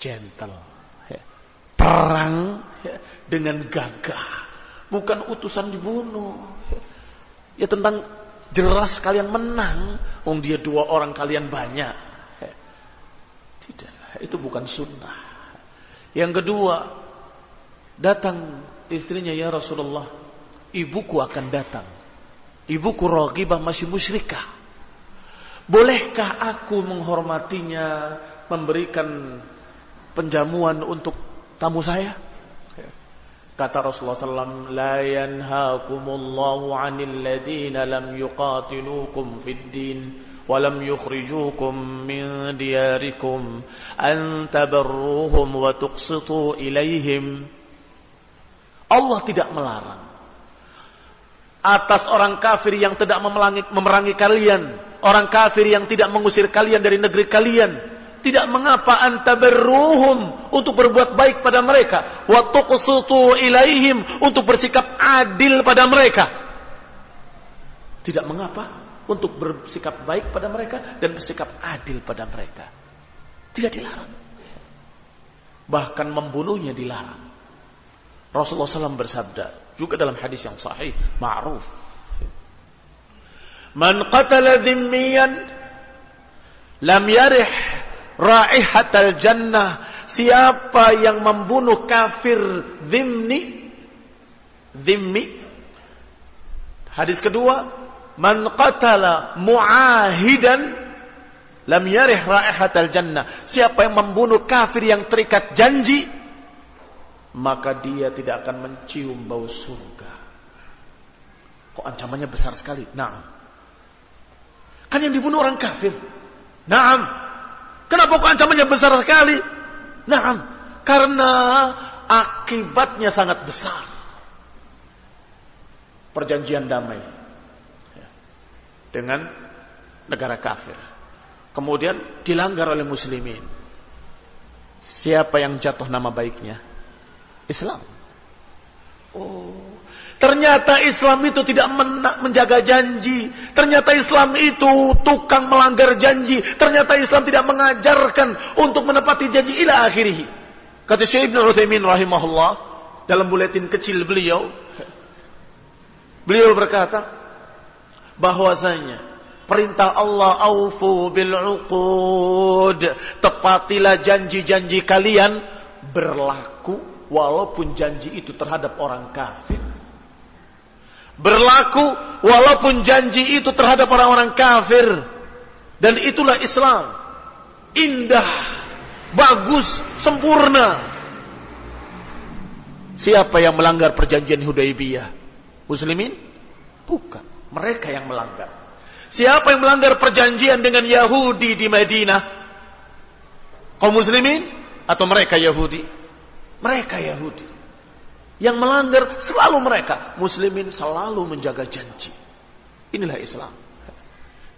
Gentle. Perang dengan gagah. Bukan utusan dibunuh. Ya tentang jelas kalian menang. Wong dia dua orang kalian banyak. Tidak, itu bukan sunnah. Yang kedua, datang istrinya ya Rasulullah, ibuku akan datang. Ibuku Ragibah masih musyrikah. Bolehkah aku menghormatinya, memberikan penjamuan untuk tamu saya? Kata Rasulullah SAW, La yanhaakumullahu anil ladhina lam yuqatilukum fid din yukhrijukum min diyarikum an tabarruhum wa tuqsitu ilaihim. Allah tidak melarang atas orang kafir yang tidak memerangi, memerangi kalian, orang kafir yang tidak mengusir kalian dari negeri kalian, tidak mengapa antabarruhum untuk berbuat baik pada mereka. Wa tuqsitu ilaihim untuk bersikap adil pada mereka. Tidak mengapa untuk bersikap baik pada mereka dan bersikap adil pada mereka. Tidak dilarang. Bahkan membunuhnya dilarang. Rasulullah SAW bersabda juga dalam hadis yang sahih ma'ruf. Man qatala dhimmiyan lam yarih raihatal jannah. Siapa yang membunuh kafir dhimni dhimmi hadis kedua man qatala muahidan lam yarih raihatal jannah. Siapa yang membunuh kafir yang terikat janji maka dia tidak akan mencium bau surga. Kok ancamannya besar sekali? Nah kan yang dibunuh orang kafir. Naam. Kenapa kok ancamannya besar sekali? Nah, karena akibatnya sangat besar. Perjanjian damai dengan negara kafir. Kemudian dilanggar oleh muslimin. Siapa yang jatuh nama baiknya? Islam. Oh, Ternyata Islam itu tidak menjaga janji. Ternyata Islam itu tukang melanggar janji. Ternyata Islam tidak mengajarkan untuk menepati janji ila akhirih. Kata Syekh Ibn Uthaymin rahimahullah dalam buletin kecil beliau beliau berkata bahwasanya Perintah Allah aufu bil uqud. Tepatilah janji-janji kalian berlaku walaupun janji itu terhadap orang kafir. Berlaku walaupun janji itu terhadap orang-orang kafir. Dan itulah Islam. Indah, bagus, sempurna. Siapa yang melanggar perjanjian Hudaybiyah? Muslimin? Bukan. Mereka yang melanggar. Siapa yang melanggar perjanjian dengan Yahudi di Madinah? Kaum muslimin atau mereka Yahudi? Mereka Yahudi. Yang melanggar selalu mereka. Muslimin selalu menjaga janji. Inilah Islam.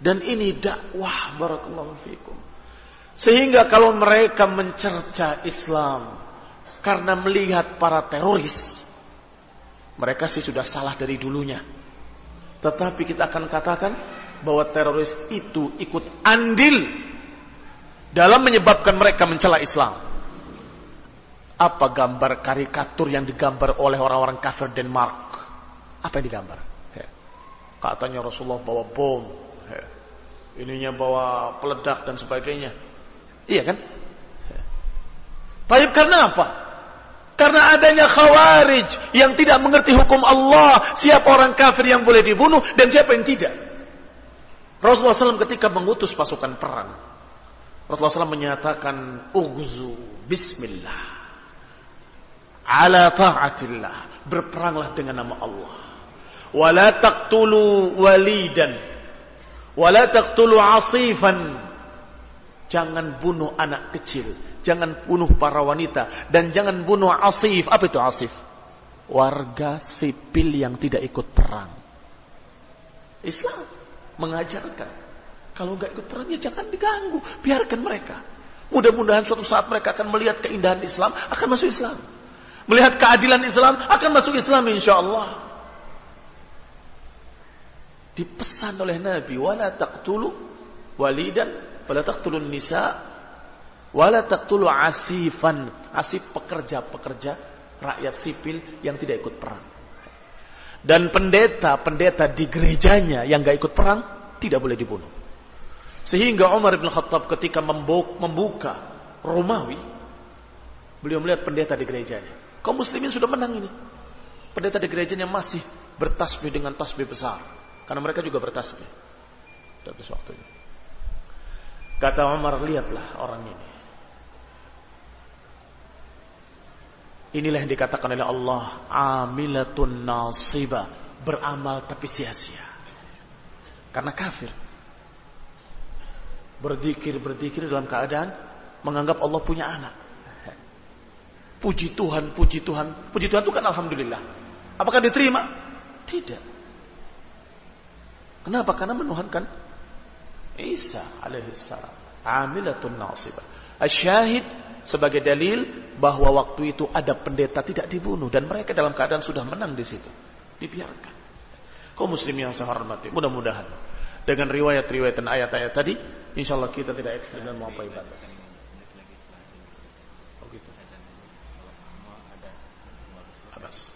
Dan ini dakwah barakallahu fikum. Sehingga kalau mereka mencerca Islam karena melihat para teroris, mereka sih sudah salah dari dulunya. Tetapi kita akan katakan bahwa teroris itu ikut andil dalam menyebabkan mereka mencela Islam. Apa gambar karikatur yang digambar oleh orang-orang kafir Denmark? Apa yang digambar? Katanya Rasulullah bawa bom, ininya bawa peledak dan sebagainya. Iya kan? Tapi karena apa? Karena adanya khawarij yang tidak mengerti hukum Allah, siapa orang kafir yang boleh dibunuh dan siapa yang tidak. Rasulullah SAW ketika mengutus pasukan perang, Rasulullah SAW menyatakan, Ughzu bismillah. Ala ta'atillah. Berperanglah dengan nama Allah. Wala taqtulu walidan. Wala taqtulu asifan. Jangan bunuh anak kecil. Jangan bunuh para wanita. Dan jangan bunuh asif. Apa itu asif? Warga sipil yang tidak ikut perang. Islam mengajarkan. Kalau nggak ikut perang ya jangan diganggu, biarkan mereka. Mudah-mudahan suatu saat mereka akan melihat keindahan Islam, akan masuk Islam. Melihat keadilan Islam, akan masuk Islam insya Allah. Dipesan oleh Nabi, wala taqtulu walidan, wala taqtulu nisa, wala taqtulu asifan. Asif pekerja-pekerja rakyat sipil yang tidak ikut perang. Dan pendeta-pendeta di gerejanya yang gak ikut perang tidak boleh dibunuh. Sehingga Umar bin Khattab ketika membuka Romawi, beliau melihat pendeta di gerejanya. Kaum muslimin sudah menang ini. Pendeta di gerejanya masih bertasbih dengan tasbih besar. Karena mereka juga bertasbih. Habis waktunya. Kata Umar, lihatlah orang ini. Inilah yang dikatakan oleh Allah amilatun nasiba, beramal tapi sia-sia. Karena kafir. Berzikir-berzikir dalam keadaan menganggap Allah punya anak. Puji Tuhan, puji Tuhan. Puji Tuhan itu kan alhamdulillah. Apakah diterima? Tidak. Kenapa? Karena menuhankan Isa alaihissalam. Amilatun nasibah. Asyahid sebagai dalil bahwa waktu itu ada pendeta tidak dibunuh dan mereka dalam keadaan sudah menang di situ. Dibiarkan. Kau muslim yang saya hormati, mudah-mudahan dengan riwayat-riwayat dan ayat-ayat tadi, insya Allah kita tidak ekstrim dan melampaui batas. Abbas.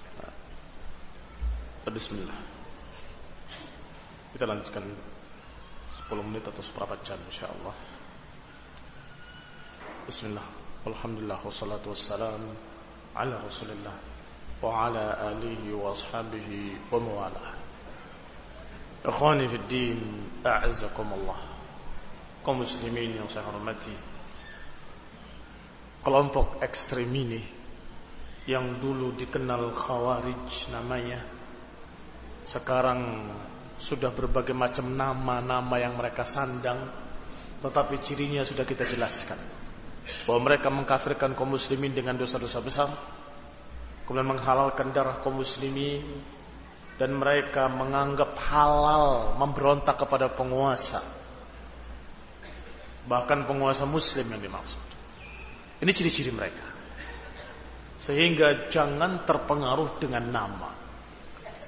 Bismillah. Kita lanjutkan 10 menit atau seperempat jam insya Allah. Bismillah. Alhamdulillah wassalatu wassalam ala Rasulillah wa ala alihi wa ashabihi wa mawalah. Ikhwani fi din, a'azzakum Allah. Kaum muslimin yang saya hormati. Kelompok ekstrem ini yang dulu dikenal Khawarij namanya sekarang sudah berbagai macam nama-nama yang mereka sandang tetapi cirinya sudah kita jelaskan. Bahwa mereka mengkafirkan kaum muslimin dengan dosa-dosa besar kemudian menghalalkan darah kaum muslimin dan mereka menganggap halal memberontak kepada penguasa bahkan penguasa muslim yang dimaksud. Ini ciri-ciri mereka sehingga jangan terpengaruh dengan nama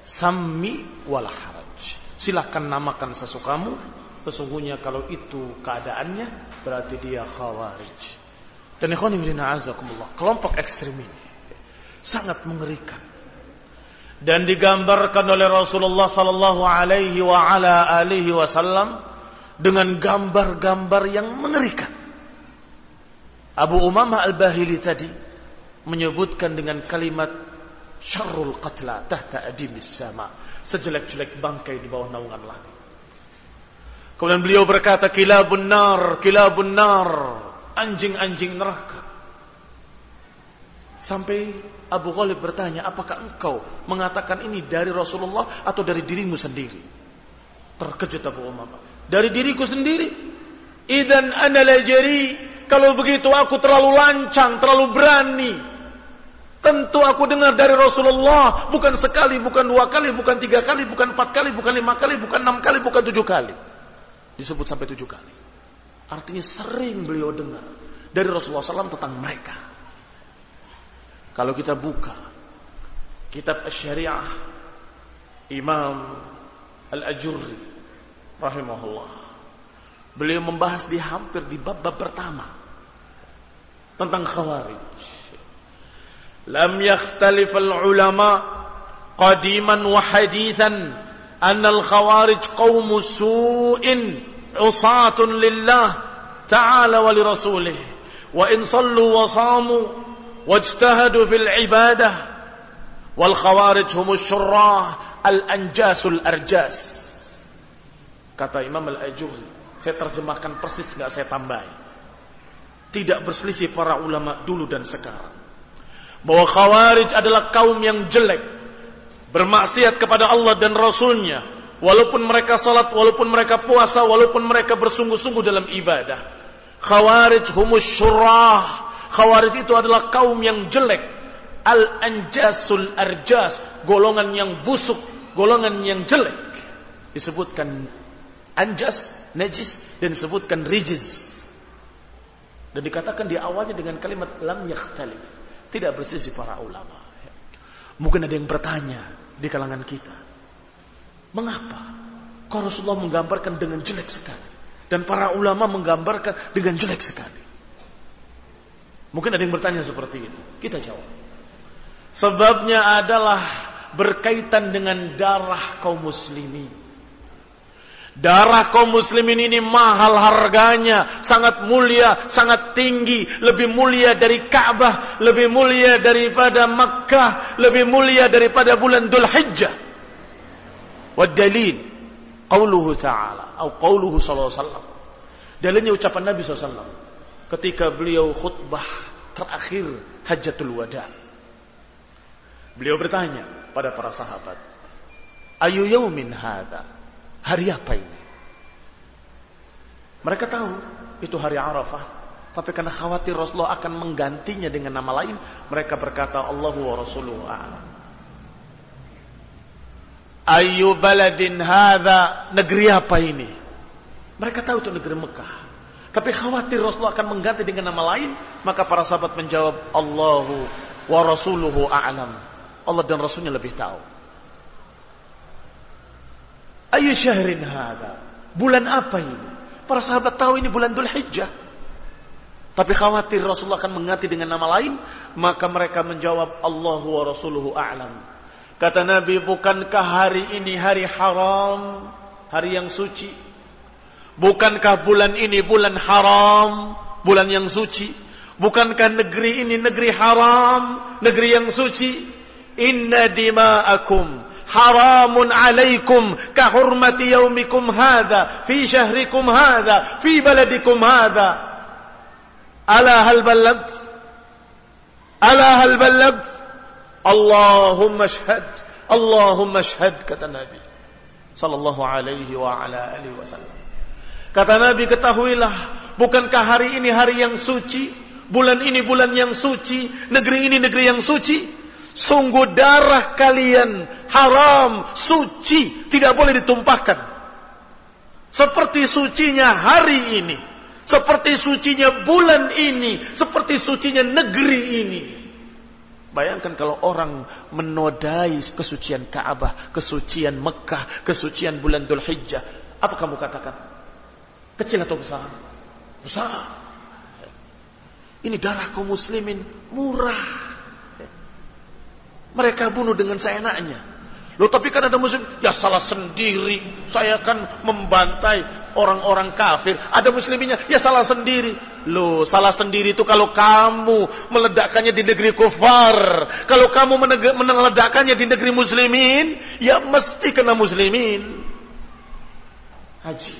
Sami wal haraj silahkan namakan sesukamu sesungguhnya kalau itu keadaannya berarti dia khawarij dan ikhwan ibn azakumullah, kelompok ekstrem ini sangat mengerikan. Dan digambarkan oleh Rasulullah sallallahu alaihi wa ala alihi wasallam dengan gambar-gambar yang mengerikan. Abu Umamah Al-Bahili tadi menyebutkan dengan kalimat syarrul qatla tahta adimis sama. Sejelek-jelek bangkai di bawah naungan langit. Kemudian beliau berkata, kilabun nar, kilabun nar, anjing-anjing neraka. Sampai Abu Ghalib bertanya, apakah engkau mengatakan ini dari Rasulullah atau dari dirimu sendiri? Terkejut Abu Umamah. Dari diriku sendiri. Idan ana lajari. Kalau begitu aku terlalu lancang, terlalu berani. Tentu aku dengar dari Rasulullah. Bukan sekali, bukan dua kali, bukan tiga kali, bukan empat kali, bukan lima kali, bukan enam kali, bukan tujuh kali. Disebut sampai tujuh kali. Artinya sering beliau dengar dari Rasulullah SAW tentang mereka. Kalau kita buka kitab Syariah Imam Al-Ajurri rahimahullah. Beliau membahas di hampir di bab-bab pertama tentang khawarij. Lam yakhtalif al-ulama qadiman wa hadithan anna al-khawarij qawmu su'in usatun lillah ta'ala wa li rasulih wa in sallu wa samu wajtahadu fil ibadah wal khawarij humus syurrah al-anjasul arjas Kata Imam Al-Ajurri, saya terjemahkan persis nggak saya tambahi. Tidak berselisih para ulama dulu dan sekarang. Bahwa Khawarij adalah kaum yang jelek. Bermaksiat kepada Allah dan Rasulnya. Walaupun mereka salat, walaupun mereka puasa, walaupun mereka bersungguh-sungguh dalam ibadah. Khawarij humus syurah. Khawarij itu adalah kaum yang jelek. Al-anjasul arjas. Golongan yang busuk. Golongan yang jelek. Disebutkan anjas, najis dan disebutkan rijis. Dan dikatakan di awalnya dengan kalimat lam yakhtalif. Tidak bersisi para ulama. Mungkin ada yang bertanya di kalangan kita. Mengapa? Kau Rasulullah menggambarkan dengan jelek sekali. Dan para ulama menggambarkan dengan jelek sekali. Mungkin ada yang bertanya seperti itu. Kita jawab. Sebabnya adalah berkaitan dengan darah kaum muslimin. Darah kaum muslimin ini mahal harganya, sangat mulia, sangat tinggi, lebih mulia dari Ka'bah, lebih mulia daripada Makkah, lebih mulia daripada bulan Dhul Hijjah. Wadalil, qauluhu ta'ala, atau qauluhu sallallahu wasallam. Dalilnya ucapan Nabi SAW ketika beliau khutbah terakhir Hajjatul Wada. Beliau bertanya pada para sahabat, "Ayu yaumin hadha?" Hari apa ini? Mereka tahu itu hari Arafah. Tapi karena khawatir Rasulullah akan menggantinya dengan nama lain, mereka berkata Allahu wa Rasuluhu a'lam. Ayu baladin hadha negeri apa ini? Mereka tahu itu negeri Mekah. Tapi khawatir Rasulullah akan mengganti dengan nama lain, maka para sahabat menjawab Allahu wa Rasuluhu a'lam. Allah dan Rasulnya lebih tahu. Ayu syahrin hada. Bulan apa ini? Para sahabat tahu ini bulan Dhul Hijjah. Tapi khawatir Rasulullah akan mengganti dengan nama lain. Maka mereka menjawab Allahu wa Rasuluhu a'lam. Kata Nabi, bukankah hari ini hari haram? Hari yang suci? Bukankah bulan ini bulan haram? Bulan yang suci? Bukankah negeri ini negeri haram? Negeri yang suci? Inna dima'akum حرام عليكم كحرمة يومكم هذا في شهركم هذا في بلدكم هذا ألا هل بلغت ألا هل بلغت اللهم اشهد اللهم اشهد kata Nabi sallallahu alaihi wa ala alihi wasallam kata Nabi ketahuilah bukankah hari ini hari yang suci bulan ini bulan yang suci negeri ini negeri yang suci Sungguh darah kalian haram, suci, tidak boleh ditumpahkan. Seperti sucinya hari ini, seperti sucinya bulan ini, seperti sucinya negeri ini. Bayangkan kalau orang menodai kesucian Ka'bah, kesucian Mekah, kesucian bulan Dhul Hijjah. Apa kamu katakan? Kecil atau besar? Besar. Ini darah kaum muslimin murah. Mereka bunuh dengan seenaknya. Loh tapi kan ada muslim, ya salah sendiri. Saya kan membantai orang-orang kafir. Ada musliminnya, ya salah sendiri. Loh, salah sendiri itu kalau kamu meledakkannya di negeri kufar. Kalau kamu meledakkannya di negeri muslimin, ya mesti kena muslimin. Haji.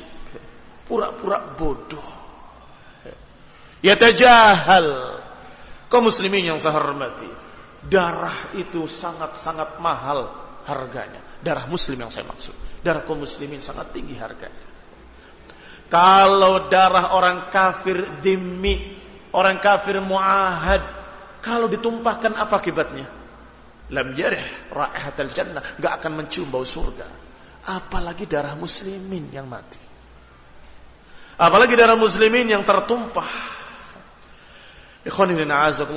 Pura-pura bodoh. Ya tajahal. Kau muslimin yang saya hormati. Darah itu sangat-sangat mahal harganya. Darah muslim yang saya maksud. Darah kaum muslimin sangat tinggi harganya. Kalau darah orang kafir demi orang kafir muahad, kalau ditumpahkan apa akibatnya? Lam yarih raihatal jannah, enggak akan mencium bau surga. Apalagi darah muslimin yang mati. Apalagi darah muslimin yang tertumpah. Ikhwan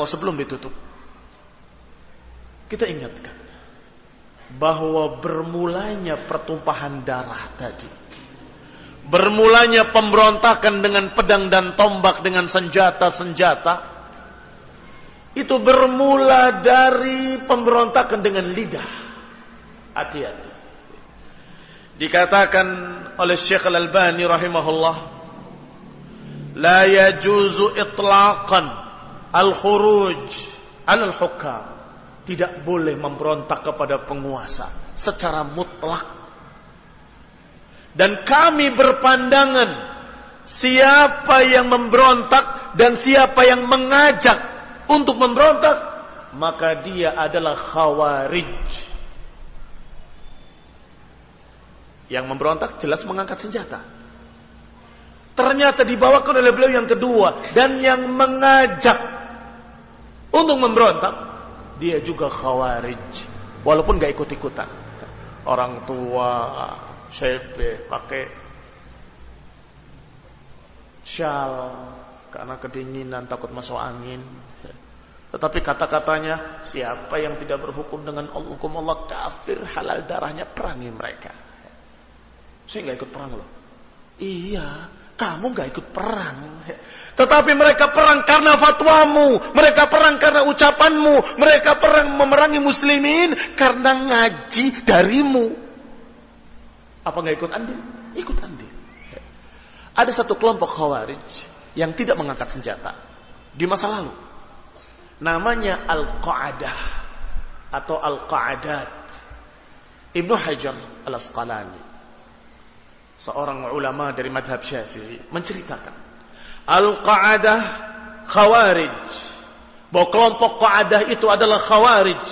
sebelum ditutup. Kita ingatkan bahwa bermulanya pertumpahan darah tadi bermulanya pemberontakan dengan pedang dan tombak dengan senjata-senjata itu bermula dari pemberontakan dengan lidah. Hati-hati. Dikatakan oleh Syekh Al-Albani rahimahullah la yajuzu itlaqan al-khuruj al-hukam tidak boleh memberontak kepada penguasa secara mutlak. Dan kami berpandangan siapa yang memberontak dan siapa yang mengajak untuk memberontak, maka dia adalah khawarij. Yang memberontak jelas mengangkat senjata. Ternyata dibawakan oleh beliau yang kedua dan yang mengajak untuk memberontak dia juga khawarij. Walaupun gak ikut-ikutan. Orang tua shepe pakai syal karena kedinginan takut masuk angin. Tetapi kata-katanya siapa yang tidak berhukum dengan hukum Allah kafir halal darahnya perangi mereka. Saya nggak ikut perang loh. Iya kamu nggak ikut perang tetapi mereka perang karena fatwamu, mereka perang karena ucapanmu, mereka perang memerangi muslimin karena ngaji darimu. Apa nggak ikut andil? Ikut andil. Ada satu kelompok khawarij yang tidak mengangkat senjata di masa lalu. Namanya Al-Qa'adah atau Al-Qa'adat. Ibnu Hajar Al-Asqalani seorang ulama dari madhab syafi'i menceritakan Al-Qa'adah Khawarij. Bahwa kelompok Qa'adah itu adalah Khawarij.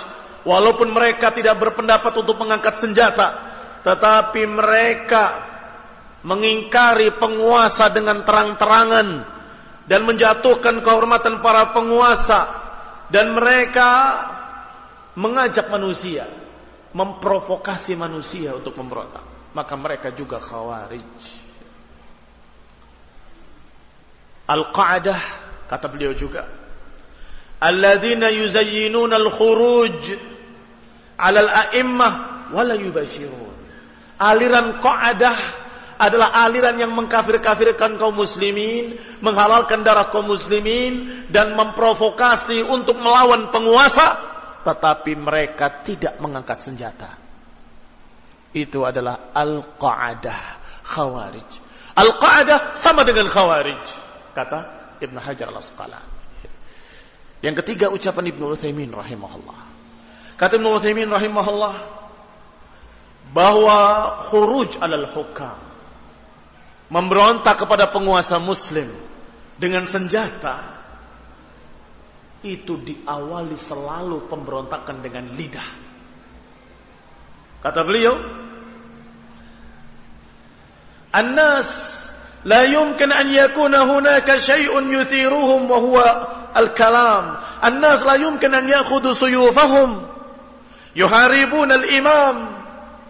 Walaupun mereka tidak berpendapat untuk mengangkat senjata. Tetapi mereka mengingkari penguasa dengan terang-terangan. Dan menjatuhkan kehormatan para penguasa. Dan mereka mengajak manusia. Memprovokasi manusia untuk memberontak. Maka mereka juga Khawarij. Al-Qa'dah kata beliau juga alladzina yuzayyinuna al-khuruj 'ala al-a'immah wa la yubashirun aliran Qa'dah adalah aliran yang mengkafir-kafirkan kaum muslimin, menghalalkan darah kaum muslimin dan memprovokasi untuk melawan penguasa, tetapi mereka tidak mengangkat senjata. Itu adalah Al-Qa'adah, Khawarij. Al-Qa'adah sama dengan Khawarij kata Ibn Hajar al-Asqalani. Yang ketiga ucapan Ibnu Utsaimin rahimahullah. Kata Ibnu Utsaimin rahimahullah bahwa khuruj alal hukam memberontak kepada penguasa muslim dengan senjata itu diawali selalu pemberontakan dengan lidah. Kata beliau, An-nas لا يمكن أن يكون هناك شيء يثيرهم وهو الكلام الناس لا يمكن أن يأخذوا سيوفهم يحاربون الإمام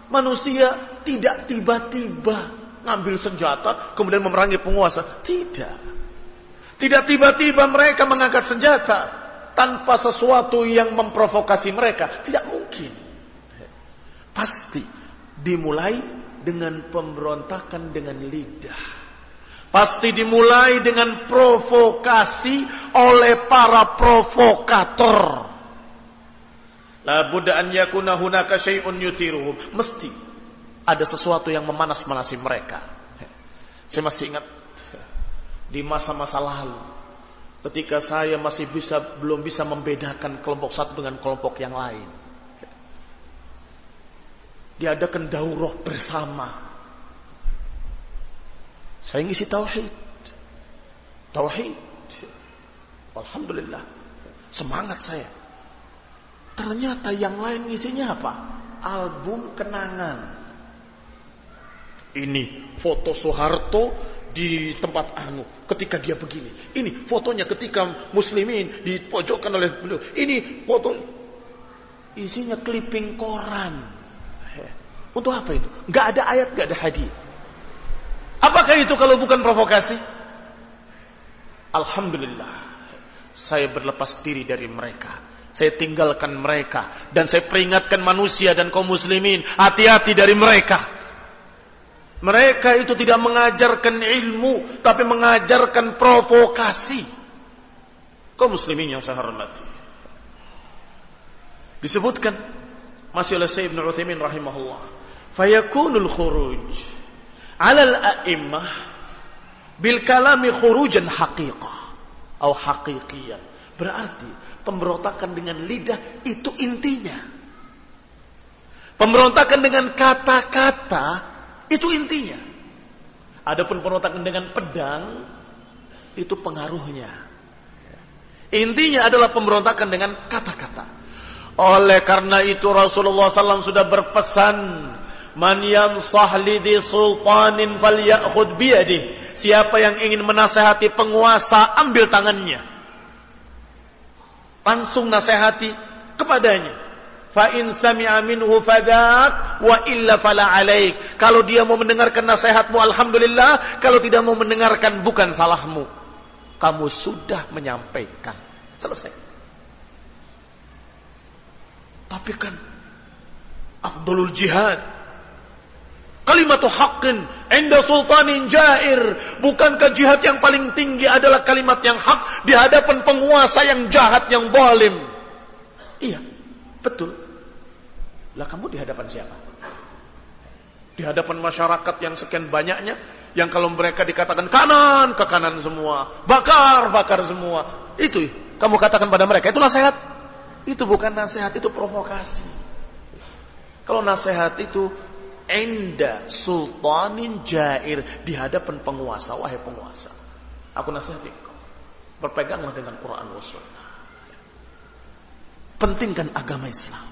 manusia tidak tiba-tiba ngambil senjata kemudian memerangi penguasa tidak tidak tiba-tiba mereka mengangkat senjata tanpa sesuatu yang memprovokasi mereka tidak mungkin pasti dimulai dengan pemberontakan dengan lidah Pasti dimulai dengan provokasi oleh para provokator. La budda an yakuna hunaka syai'un yuthiruhum. Mesti ada sesuatu yang memanas-manasi mereka. Saya masih ingat di masa-masa lalu ketika saya masih bisa belum bisa membedakan kelompok satu dengan kelompok yang lain. Diadakan daurah bersama. Saya ngisi tauhid. Tauhid. Alhamdulillah. Semangat saya. Ternyata yang lain isinya apa? Album kenangan. Ini foto Soeharto di tempat anu ketika dia begini. Ini fotonya ketika muslimin dipojokkan oleh beliau. Ini foto isinya clipping koran. Untuk apa itu? Gak ada ayat, gak ada hadis. Apakah itu kalau bukan provokasi? Alhamdulillah. Saya berlepas diri dari mereka saya tinggalkan mereka dan saya peringatkan manusia dan kaum muslimin hati-hati dari mereka. Mereka itu tidak mengajarkan ilmu tapi mengajarkan provokasi. Kaum muslimin yang saya hormati. Disebutkan masih oleh Syekh Ibn Uthaymin rahimahullah. Fayakunul khuruj ala al-a'immah bil kalami khurujan haqiqah atau haqiqiyan. Berarti Pemberontakan dengan lidah itu intinya. Pemberontakan dengan kata-kata itu intinya. Adapun pemberontakan dengan pedang itu pengaruhnya. Intinya adalah pemberontakan dengan kata-kata. Oleh karena itu Rasulullah SAW sudah berpesan, Man yansah lidi sultanin falyakhud biyadih. Siapa yang ingin menasehati penguasa, ambil tangannya. Langsung nasihati kepadanya. Fa in sami'a minhu fadak wa illa fala alaik. Kalau dia mau mendengarkan nasihatmu alhamdulillah, kalau tidak mau mendengarkan bukan salahmu. Kamu sudah menyampaikan. Selesai. Tapi kan Abdulul Jihad Kalimat haqqin inda sultanin jair. Bukankah jihad yang paling tinggi adalah kalimat yang hak di hadapan penguasa yang jahat, yang zalim? Iya, betul. Lah kamu di hadapan siapa? Di hadapan masyarakat yang sekian banyaknya, yang kalau mereka dikatakan kanan, ke kanan semua. Bakar, bakar semua. Itu kamu katakan pada mereka, itu nasihat. Itu bukan nasihat, itu provokasi. Kalau nasihat itu Enda sultanin jair di hadapan penguasa wahai penguasa. Aku nasihati kau berpeganglah dengan Quran Sunnah. Pentingkan agama Islam.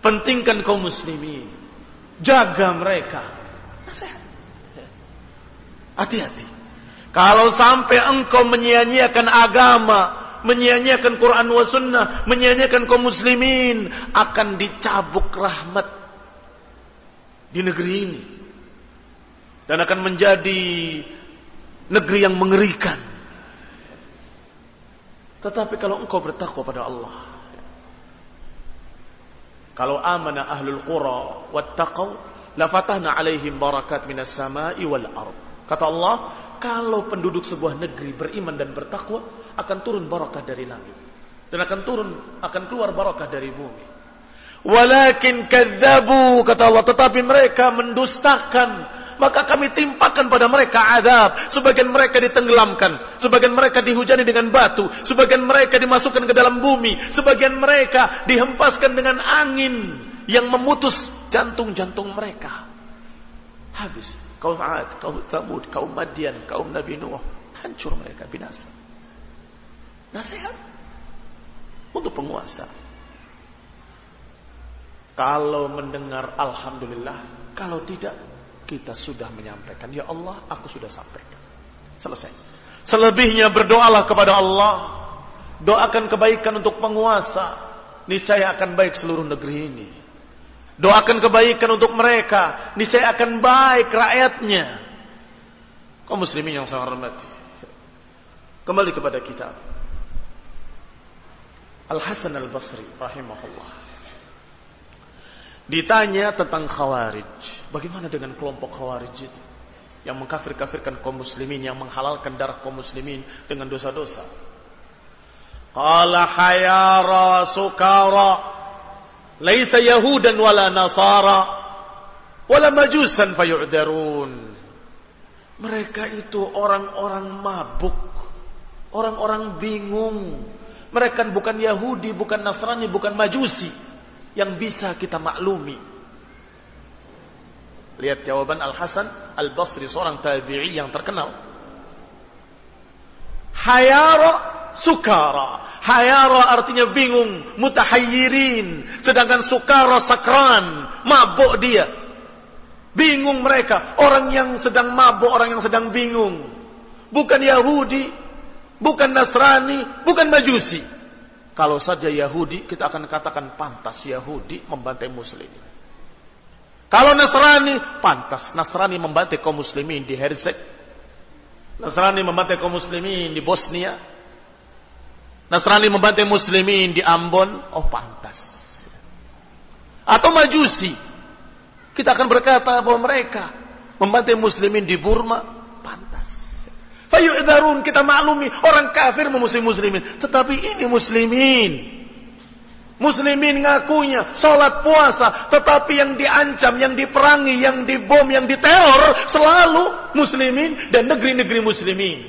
Pentingkan kaum muslimin. Jaga mereka. Nasihat. Hati-hati. Kalau sampai engkau menyia-nyiakan agama menyia-nyiakan Quran wa sunnah menyia-nyiakan kaum muslimin akan dicabuk rahmat di negeri ini dan akan menjadi negeri yang mengerikan. Tetapi kalau engkau bertakwa pada Allah, kalau amana ahlul qura wattaqau la fatahna alaihim barakat minas sama'i wal ard. Kata Allah, kalau penduduk sebuah negeri beriman dan bertakwa akan turun barakah dari langit dan akan turun akan keluar barakah dari bumi. Walakin kadzabu kata Allah tetapi mereka mendustakan. Maka kami timpakan pada mereka adab sebagian mereka ditenggelamkan. Sebagian mereka dihujani dengan batu. Sebagian mereka dimasukkan ke dalam bumi. Sebagian mereka dihempaskan dengan angin yang memutus jantung-jantung mereka. Habis. Kaum Ad kaum Thamud kaum Madian kaum Nabi Nuh. Hancur mereka binasa. Nasihat untuk penguasa kalau mendengar Alhamdulillah Kalau tidak Kita sudah menyampaikan Ya Allah aku sudah sampaikan. Selesai. Selebihnya berdoalah kepada Allah. Doakan kebaikan untuk penguasa. Niscaya akan baik seluruh negeri ini. Doakan kebaikan untuk mereka. Niscaya akan baik rakyatnya. Kau muslimin yang saya hormati Kembali kepada kitab Al-Hasan Al-Basri Rahimahullah Ditanya tentang khawarij. Bagaimana dengan kelompok khawarij itu? Yang mengkafir-kafirkan kaum muslimin. Yang menghalalkan darah kaum muslimin dengan dosa-dosa. Qala hayara sukara Laisa yahudan wala nasara wala majusan fayu'darun. Mereka itu orang-orang mabuk, orang-orang bingung. Mereka bukan Yahudi, bukan Nasrani, bukan Majusi yang bisa kita maklumi. Lihat jawaban Al Hasan Al Basri seorang tabi'i yang terkenal. Hayara sukara. Hayara artinya bingung, mutahayyirin. Sedangkan sukara sakran, mabuk dia. Bingung mereka, orang yang sedang mabuk, orang yang sedang bingung. Bukan Yahudi, bukan Nasrani, bukan Majusi. Kalau saja Yahudi, kita akan katakan pantas Yahudi membantai Muslim. Kalau Nasrani, pantas Nasrani membantai kaum muslimin di Herzeg. Nasrani membantai kaum muslimin di Bosnia. Nasrani membantai muslimin di Ambon. Oh pantas. Atau Majusi. Kita akan berkata bahwa mereka membantai muslimin di Burma. Pantas. Fayu'darun kita maklumi orang kafir memusuhi muslimin. Tetapi ini muslimin. Muslimin ngakunya sholat puasa, tetapi yang diancam, yang diperangi, yang dibom, yang diteror selalu muslimin dan negeri-negeri muslimin.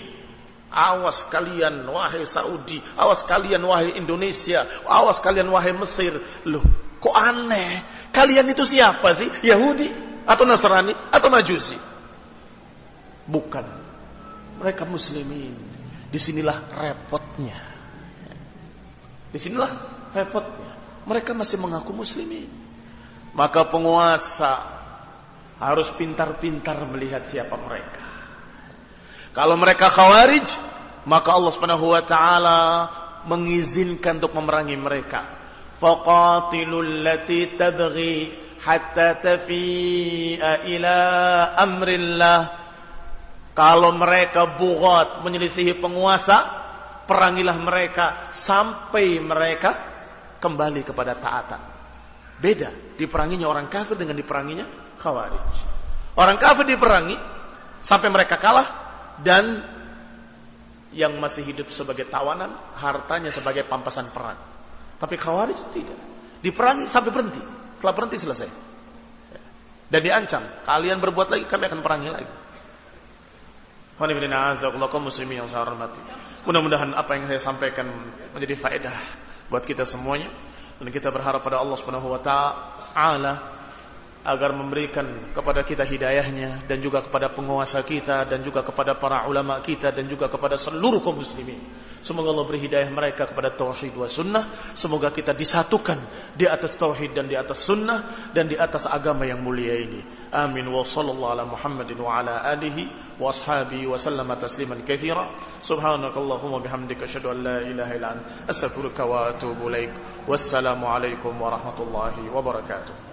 Awas kalian wahai Saudi, awas kalian wahai Indonesia, awas kalian wahai Mesir. Loh, kok aneh? Kalian itu siapa sih? Yahudi atau Nasrani atau Majusi? Bukan. Mereka muslimin. Di sinilah repotnya. Di sinilah repotnya. Mereka masih mengaku muslimin. Maka penguasa harus pintar-pintar melihat siapa mereka. Kalau mereka khawarij, maka Allah Subhanahu wa taala mengizinkan untuk memerangi mereka. Faqatilul lati tabghi hatta tafi'a ila amrillah. Kalau mereka bugat menyelisihi penguasa, perangilah mereka sampai mereka kembali kepada taatan. Beda diperanginya orang kafir dengan diperanginya khawarij. Orang kafir diperangi sampai mereka kalah dan yang masih hidup sebagai tawanan hartanya sebagai pampasan perang. Tapi khawarij tidak. Diperangi sampai berhenti. Setelah berhenti selesai. Dan diancam, kalian berbuat lagi kami akan perangi lagi. Muslimin yang saya hormati. Mudah-mudahan apa yang saya sampaikan menjadi faedah buat kita semuanya dan kita berharap pada Allah Subhanahu wa taala agar memberikan kepada kita hidayahnya dan juga kepada penguasa kita dan juga kepada para ulama kita dan juga kepada seluruh kaum muslimin. Semoga Allah beri hidayah mereka kepada tauhid wa sunnah. Semoga kita disatukan di atas tauhid dan di atas sunnah dan di atas agama yang mulia ini. Amin wa sallallahu ala Muhammadin wa ala alihi wa ashabihi wa sallama tasliman katsira. Subhanakallahumma bihamdika asyhadu an la ilaha illa anta astaghfiruka wa atubu ilaik. Wassalamu alaikum warahmatullahi wabarakatuh.